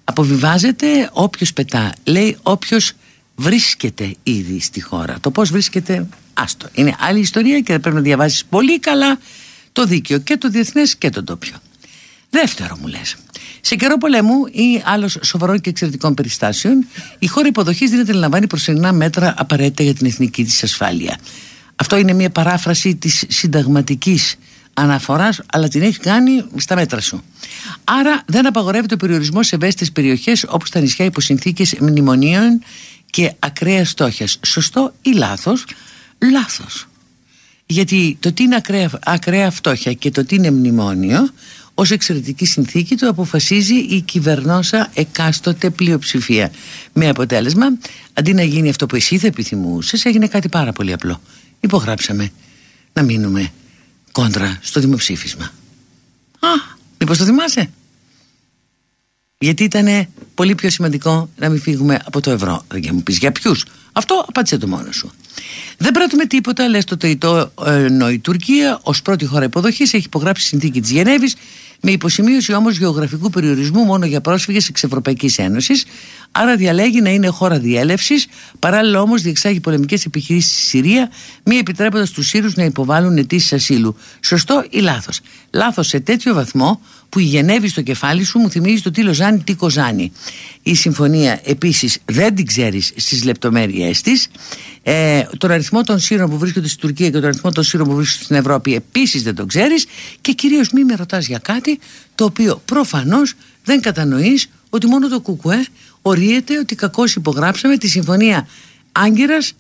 Αποβιβάζεται όποιος πετά. Λέει όποιος βρίσκεται ήδη στη χώρα. Το πώς βρίσκεται, άστο. Είναι άλλη ιστορία και πρέπει να διαβάσεις πολύ καλά το δίκαιο και το διεθνές και το τόπιο. Δεύτερο μου λες. Σε καιρό πολέμου ή άλλως σοβαρών και εξαιρετικών περιστάσεων, η χώρα υποδοχής δίνεται να λαμβάνει προσωρινά μέτρα απαραίτητα για την εθνική της ασφάλεια. Αυτό είναι μια παράφραση της συνταγματικής αναφοράς, αλλά την έχει κάνει στα μέτρα σου. Άρα δεν απαγορεύεται ο περιορισμός σε ευαίσθητες περιοχές όπως τα νησιά υπό συνθήκες μνημονίων και ακραία στόχια. Σωστό ή λάθος, λάθος. Γιατί το τι είναι ακραία, ακραία φτώχεια και το τι είναι μνημόνιο ως εξαιρετική συνθήκη το αποφασίζει η κυβερνόσα εκάστοτε πλειοψηφία. Με αποτέλεσμα, αντί να γίνει αυτό που εσύ θα επιθυμούσες, έγινε κάτι πάρα πολύ απλό. Υπογράψαμε να μείνουμε κόντρα στο δημοψήφισμα. Α, μήπως το θυμάσαι; Γιατί ήταν πολύ πιο σημαντικό να μην φύγουμε από το ευρώ. Δεν μου πεις για ποιους. Αυτό απάντησε το μόνος σου. Δεν πράττουμε τίποτα, λες το τεϊτό ενώ η Τουρκία ως πρώτη χώρα υποδοχής έχει υπογράψει συνθήκη της Γενέβης με υποσημείωση όμως γεωγραφικού περιορισμού μόνο για πρόσφυγες εξ Ευρωπαϊκής Ένωσης. Άρα διαλέγει να είναι χώρα διέλευσης, παράλληλα όμως διεξάγει πολεμικές επιχειρήσεις στη Συρία, μη επιτρέποντας τους Σύρους να υποβάλουν αιτήσεις ασύλου. Σωστό ή λάθος; Λάθος σε τέτοιο βαθμό που η Γενέβη στο κεφάλι σου μου θυμίζεις το τι Λοζάνη, τι Κοζάνη. Η συμφωνία επίσης δεν την ξέρεις στις λεπτομέρειές της. Ε, τον αριθμό των Σύρων που βρίσκονται στην Τουρκία και τον αριθμό των Σύρων που βρίσκονται στην Ευρώπη επίσης δεν τον ξέρεις. Και κυρίως μην με ρωτάς για κάτι το οποίο προφανώς δεν κατανοείς ότι μόνο το ΚΚΕ ορίεται ότι κακώς υπογράψαμε τη συμφωνία Άγκυρας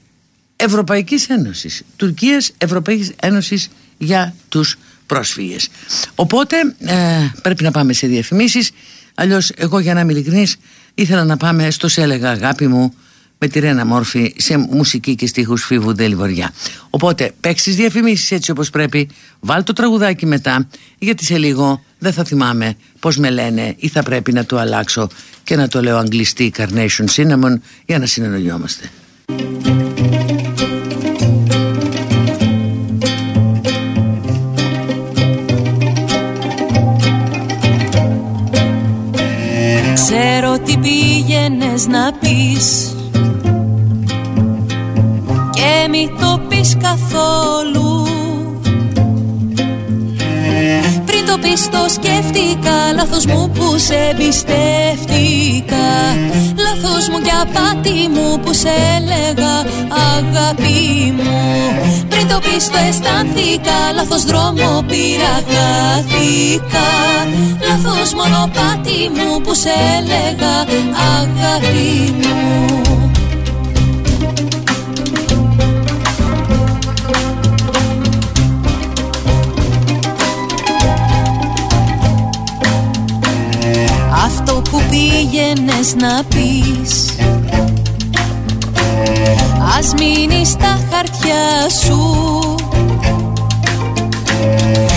Ευρωπαϊκής Ένωσης. Τουρκίας Ευρωπαϊκής Ένωσης για τους πρόσφυγες. Οπότε ε, πρέπει να πάμε σε διαφημίσεις, αλλιώς εγώ για να είμαι ειλικρινής ήθελα να πάμε στο σε έλεγα αγάπη μου με τη Ρένα Μόρφη σε μουσική και στίχους Φίβου Δελιβοριά. Οπότε παίξεις διαφημίσεις έτσι όπως πρέπει, βάλ το τραγουδάκι μετά γιατί σε λίγο δεν θα θυμάμαι πώς με λένε ή θα πρέπει να το αλλάξω και να το λέω αγγλιστή Carnation Cinnamon για να συνεννοιόμαστε. Πήγαινες να πεις. Και μη το πεις καθόλου Πριν το πεις το σκέφτηκα. Λάθος μου που σε εμπιστεύτηκα. Λάθος μου και απάτη μου που σε έλεγα αγάπη μου. Πριν το πεις το αισθάνθηκα. Λάθος δρόμο πήρα χάθηκα. Λάθος μονοπάτι μου που σε έλεγα αγάπη μου Αυτό που πήγαινες να πεις. Ας μείνεις στα χαρτιά σου. Πριν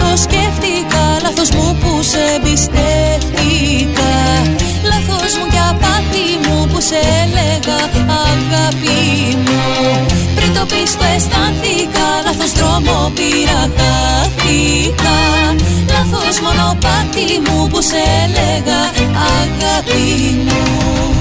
το σκέφτηκα Λάθος μου που σε εμπιστεύτηκα Λάθος μου και απάτη μου που σε έλεγα αγαπημου. Πριν το πεις αισθάνθηκα Λάθος δρόμο πήρα χάθηκα Λάθος μονοπάτι μου που σε έλεγα αγαπημου.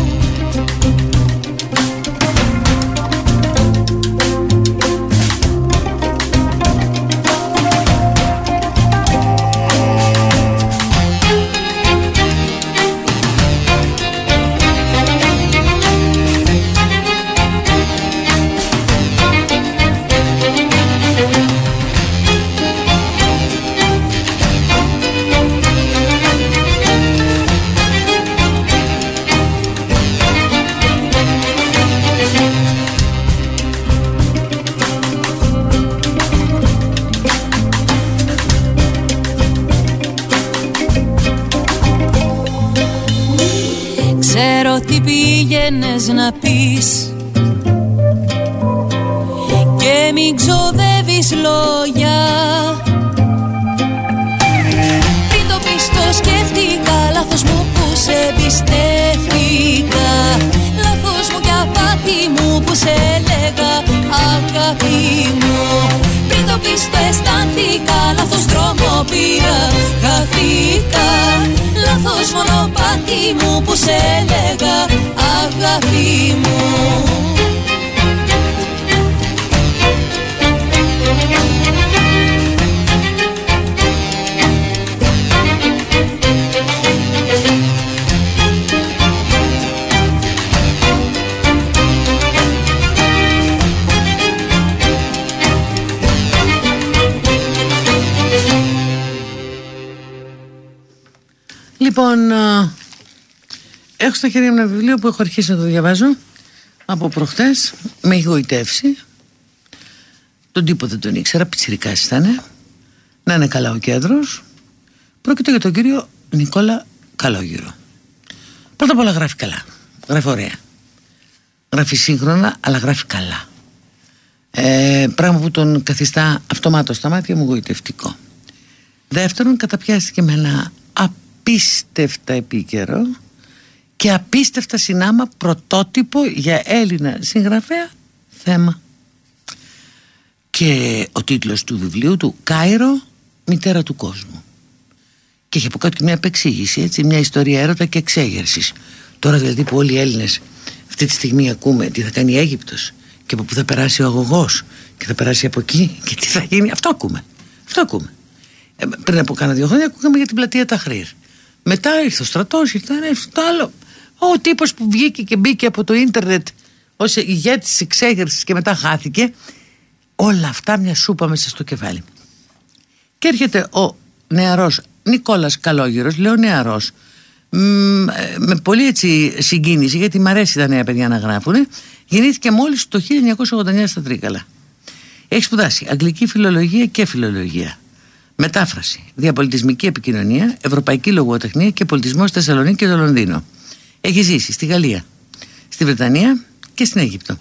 Πήγαινες να πεις. Και μην ξοδεύεις λόγια. Πριν το πεις το σκέφτηκα Λάθος μου που σε εμπιστεύτηκα αγάπη μου. Πριν το πεις το αισθάνθηκα Λάθος δρόμο πήρα. Χαθήκα Λάθος μονοπάτι μου που σε έλεγα αγάπη μου Λοιπόν, έχω στα χέρια μου ένα βιβλίο που έχω αρχίσει να το διαβάζω από προχτές, με έχει γοητεύσει. Τον τύπο δεν τον ήξερα, πιτσιρικάς ήταν. Να είναι καλά ο κέντρος. Πρόκειται για τον κύριο Νικόλα Καλόγυρο. Πρώτα απ' όλα γράφει καλά. Γράφει ωραία. Γράφει σύγχρονα, αλλά γράφει καλά. Ε, πράγμα που τον καθιστά αυτομάτως στα μάτια μου γοητευτικό. Δεύτερον, καταπιάστηκε με ένα απίστευτα επίκαιρο και απίστευτα συνάμα πρωτότυπο για Έλληνα συγγραφέα θέμα. Και ο τίτλος του βιβλίου του «Κάιρο, μητέρα του κόσμου». Και έχει από κάτω μια επεξήγηση, έτσι, μια ιστορία έρωτα και εξέγερσης. Τώρα δηλαδή που όλοι οι Έλληνες αυτή τη στιγμή ακούμε τι θα κάνει η Αίγυπτος και από πού θα περάσει ο αγωγός και θα περάσει από εκεί και τι θα γίνει, αυτό ακούμε. Αυτό ακούμε. Ε, πριν από κάνα δύο χρόνια ακούγαμε για την πλατεία Ταχρήρ. Μετά ήρθε ο στρατός, ήρθε ένα, ήρθε το άλλο. Ο τύπος που βγήκε και μπήκε από το ίντερνετ ως ηγέτης τη εξέγερσης και μετά χάθηκε. Όλα αυτά μια σούπα μέσα στο κεφάλι. Και έρχεται ο νεαρός Νικόλας Καλόγυρος, λέω νεαρός, με πολύ έτσι συγκίνηση, γιατί μου αρέσει τα νέα παιδιά να γράφουν, γεννήθηκε μόλις το 1989 στα Τρίκαλα. Έχει σπουδάσει αγγλική φιλολογία και φιλολογία. Μετάφραση, διαπολιτισμική επικοινωνία, ευρωπαϊκή λογοτεχνία και πολιτισμός στη Θεσσαλονίκη και το Λονδίνο. Έχει ζήσει στη Γαλλία, στη Βρετανία και στην Αίγυπτο.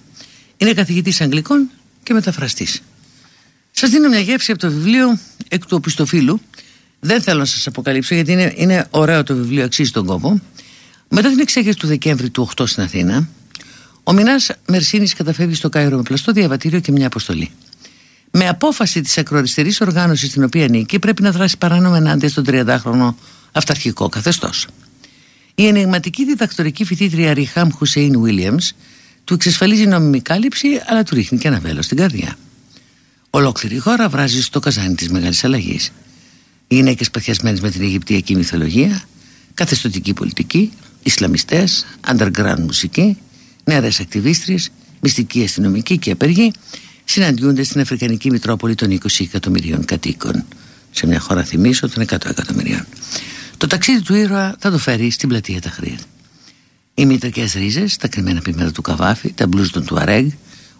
Είναι καθηγητής Αγγλικών και μεταφραστής. Σας δίνω μια γεύση από το βιβλίο εκ του οπισθοφίλου. Δεν θέλω να σας αποκαλύψω γιατί είναι, είναι ωραίο το βιβλίο, αξίζει τον κόπο. Μετά την εξέγερση του Δεκέμβρη του 8 στην Αθήνα, ο Μινάς Μερσίνης καταφεύγει στο Κάιρο με πλαστό διαβατήριο και μια αποστολή με απόφαση της ακροαριστερής οργάνωσης στην οποία ανήκει, πρέπει να δράσει παράνομα ενάντια στον 30χρονο αυταρχικό καθεστώς. Η ενηγματική διδακτορική φοιτήτρια Ριχάμ Χουσέιν Βίλιαμς του εξασφαλίζει νόμιμη κάλυψη, αλλά του ρίχνει και ένα βέλος στην καρδιά. Ολόκληρη η χώρα βράζει στο καζάνι της μεγάλης αλλαγής. Οι γυναίκες παθιασμένες με την Αιγυπτιακή μυθολογία, καθεστωτική πολιτική, Ισλαμιστές, underground μουσική, νεαρές ακτιβίστριες, μυστική αστυνομική και απεργή συναντιούνται στην Αφρικανική Μητρόπολη των 20 εκατομμυρίων κατοίκων. Σε μια χώρα, θυμίσω, των 100 εκατομμυρίων. Το ταξίδι του ήρωα θα το φέρει στην πλατεία Ταχρήρ. Οι μητρικές ρίζες, τα κρυμμένα πίμερα του Καβάφη, τα μπλουζ των Τουαρέγ,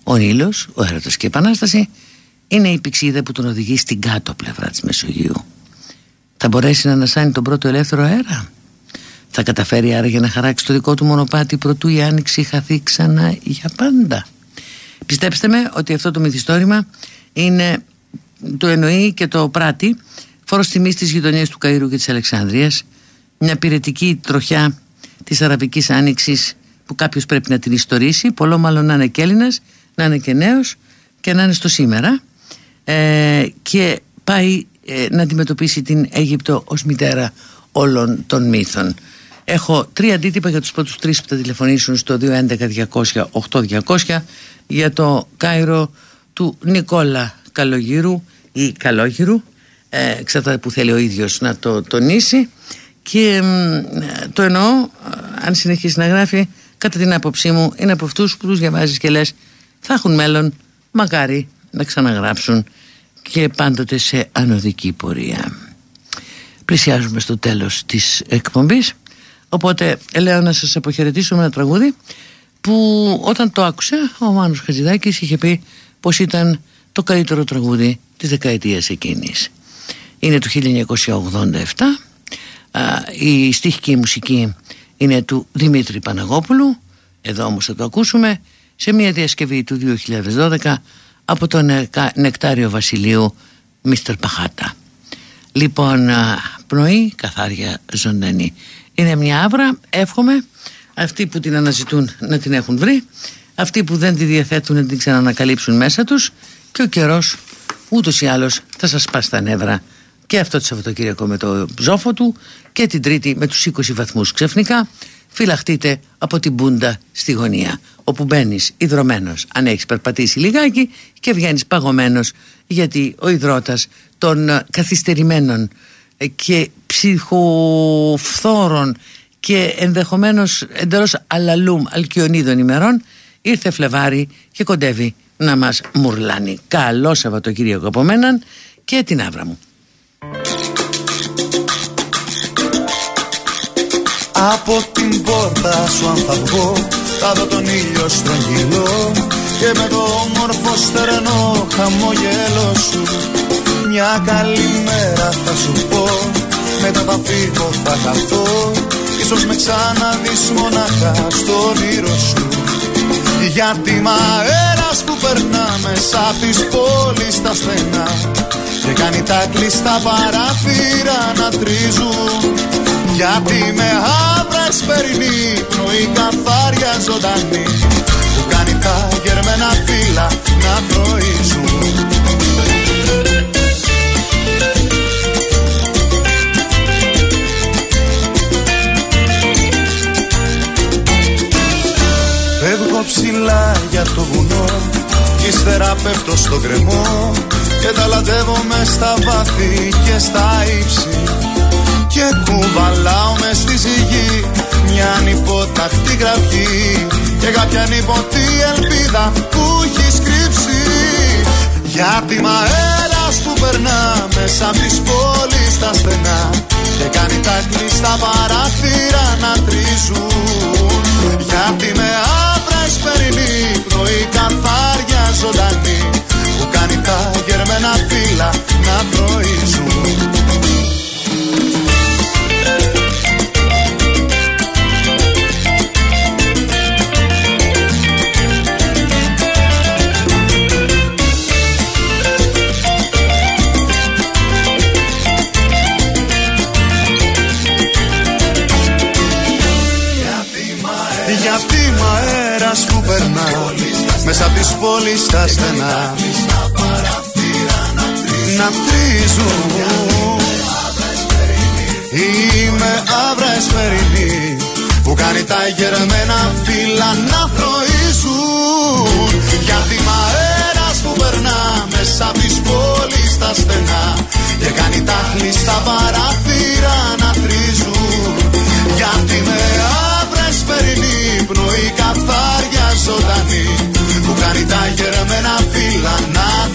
ο Νίλος, ο έρωτας και η Επανάσταση είναι η πηξίδα που τον οδηγεί στην κάτω πλευρά της Μεσογείου. Θα μπορέσει να ανασάνει τον πρώτο ελεύθερο αέρα; Θα καταφέρει άραγε να χαράξει το δικό του μονοπάτι προτού η άνοιξη χαθεί ξανά για πάντα; Πιστέψτε με ότι αυτό το μυθιστόρημα είναι, το εννοεί και το πράττει φόρος τιμής στις γειτονιές του Καΐρου και της Αλεξάνδρειας μια πυρετική τροχιά της Αραβικής Άνοιξης που κάποιος πρέπει να την ιστορίσει πολλό μάλλον να είναι και Έλληνας, να είναι και νέος και να είναι στο σήμερα ε, και πάει ε, να αντιμετωπίσει την Αίγυπτο ως μητέρα όλων των μύθων. Έχω τρία αντίτυπα για τους πρώτους τρεις που θα τηλεφωνήσουν στο 211-200-8200 για το Κάιρο του Νικόλα Καλογύρου ή Καλόγυρου ε, εξαρτάται που θέλει ο ίδιος να το τονίσει. Και το εννοώ αν συνεχίσει να γράφει κατά την άποψή μου είναι από αυτούς που τους διαβάζεις και λες θα έχουν μέλλον μακάρι να ξαναγράψουν και πάντοτε σε ανωδική πορεία πλησιάζουμε στο τέλος της εκπομπής οπότε λέω να σας αποχαιρετήσω με ένα τραγούδι που όταν το άκουσα ο Μάνος Χατζηδάκης είχε πει πως ήταν το καλύτερο τραγούδι της δεκαετίας εκείνης. Είναι του 1987 η στίχη μουσική είναι του Δημήτρη Παναγόπουλου. Εδώ όμως θα το ακούσουμε σε μια διασκευή του 2012 από τον Νεκτάριο Βασιλείου Μίστερ Παχάτα. Λοιπόν πρωί καθάρια ζωντανή. Είναι μια άβρα εύχομαι αυτοί που την αναζητούν να την έχουν βρει αυτοί που δεν τη διαθέτουν να την ξανανακαλύψουν μέσα τους και ο καιρός ούτως ή άλλως θα σας πάσει τα νεύρα. Και αυτό το Σαββατοκύριακο με το ζόφο του και την Τρίτη με τους 20 βαθμούς ξαφνικά φυλαχτείτε από την Μπούντα στη γωνία όπου μπαίνεις υδρωμένος αν έχεις περπατήσει λιγάκι και βγαίνεις παγωμένος γιατί ο υδρότας των ε, καθυστερημένων ε, και ψυχοφθόρων και ενδεχομένως εντελώς αλαλούμ αλκιονίδων ημερών ήρθε Φλεβάρι και κοντεύει να μας μουρλάνει. Καλό Σαββατοκύριακο από μέναν και την άβρα μου. Από την πόρτα σου αν θα βγω Θα δω τον ήλιο στρογγυλό Και με το όμορφο στερνό χαμόγελο σου Μια καλή μέρα θα σου πω Μετά θα φύγω θα χαθώ Ίσως με ξαναδείς μονάχα στο όνειρο σου. Γιατί μ' αέρας που περνά μέσα απ' τις πόλεις τα στενά Και κάνει τα κλειστά παράθυρα να τρίζουν. Γιατί με άβρα εσπερινή πνοή καθάρια ζωντανή Που κάνει τα γερμένα φύλλα να θροίζουν Φεύγω ψηλά για το βουνό Κι ύστερα πέφτω στο γκρεμό Και τα λατεύω μες στα βάθη και στα ύψη. Και κουβαλάω μες στη ζυγή μια νυποταχτή γραφή και κάποια νυποτή ελπίδα που έχει κρύψει. Γιατί μ' αέρας που περνά μέσα απ' τις πόλεις τα στενά και κάνει τα κλειστά παράθυρα να τρίζουν. Γιατί με άβρα εσπερινή πνοή καθάρια ζωντανή που κάνει τα γερμένα φύλλα να θροίζουν Σά τις πόλη στα στενά. Να τρίζουν. Είμαι αύρα εσπερινή που κάνει τα γερμένα φύλλα να θροίζουν. Γιατί μ' αέρας που περνά μέσα από τη πόλη στα στενά και κάνει τα χλιστά παράθυρα να τρίζουν. Γιατί με αύρα εσπερινή πνοή καθάρια ζωντανή Κάνει τα γερμένα φύλλα να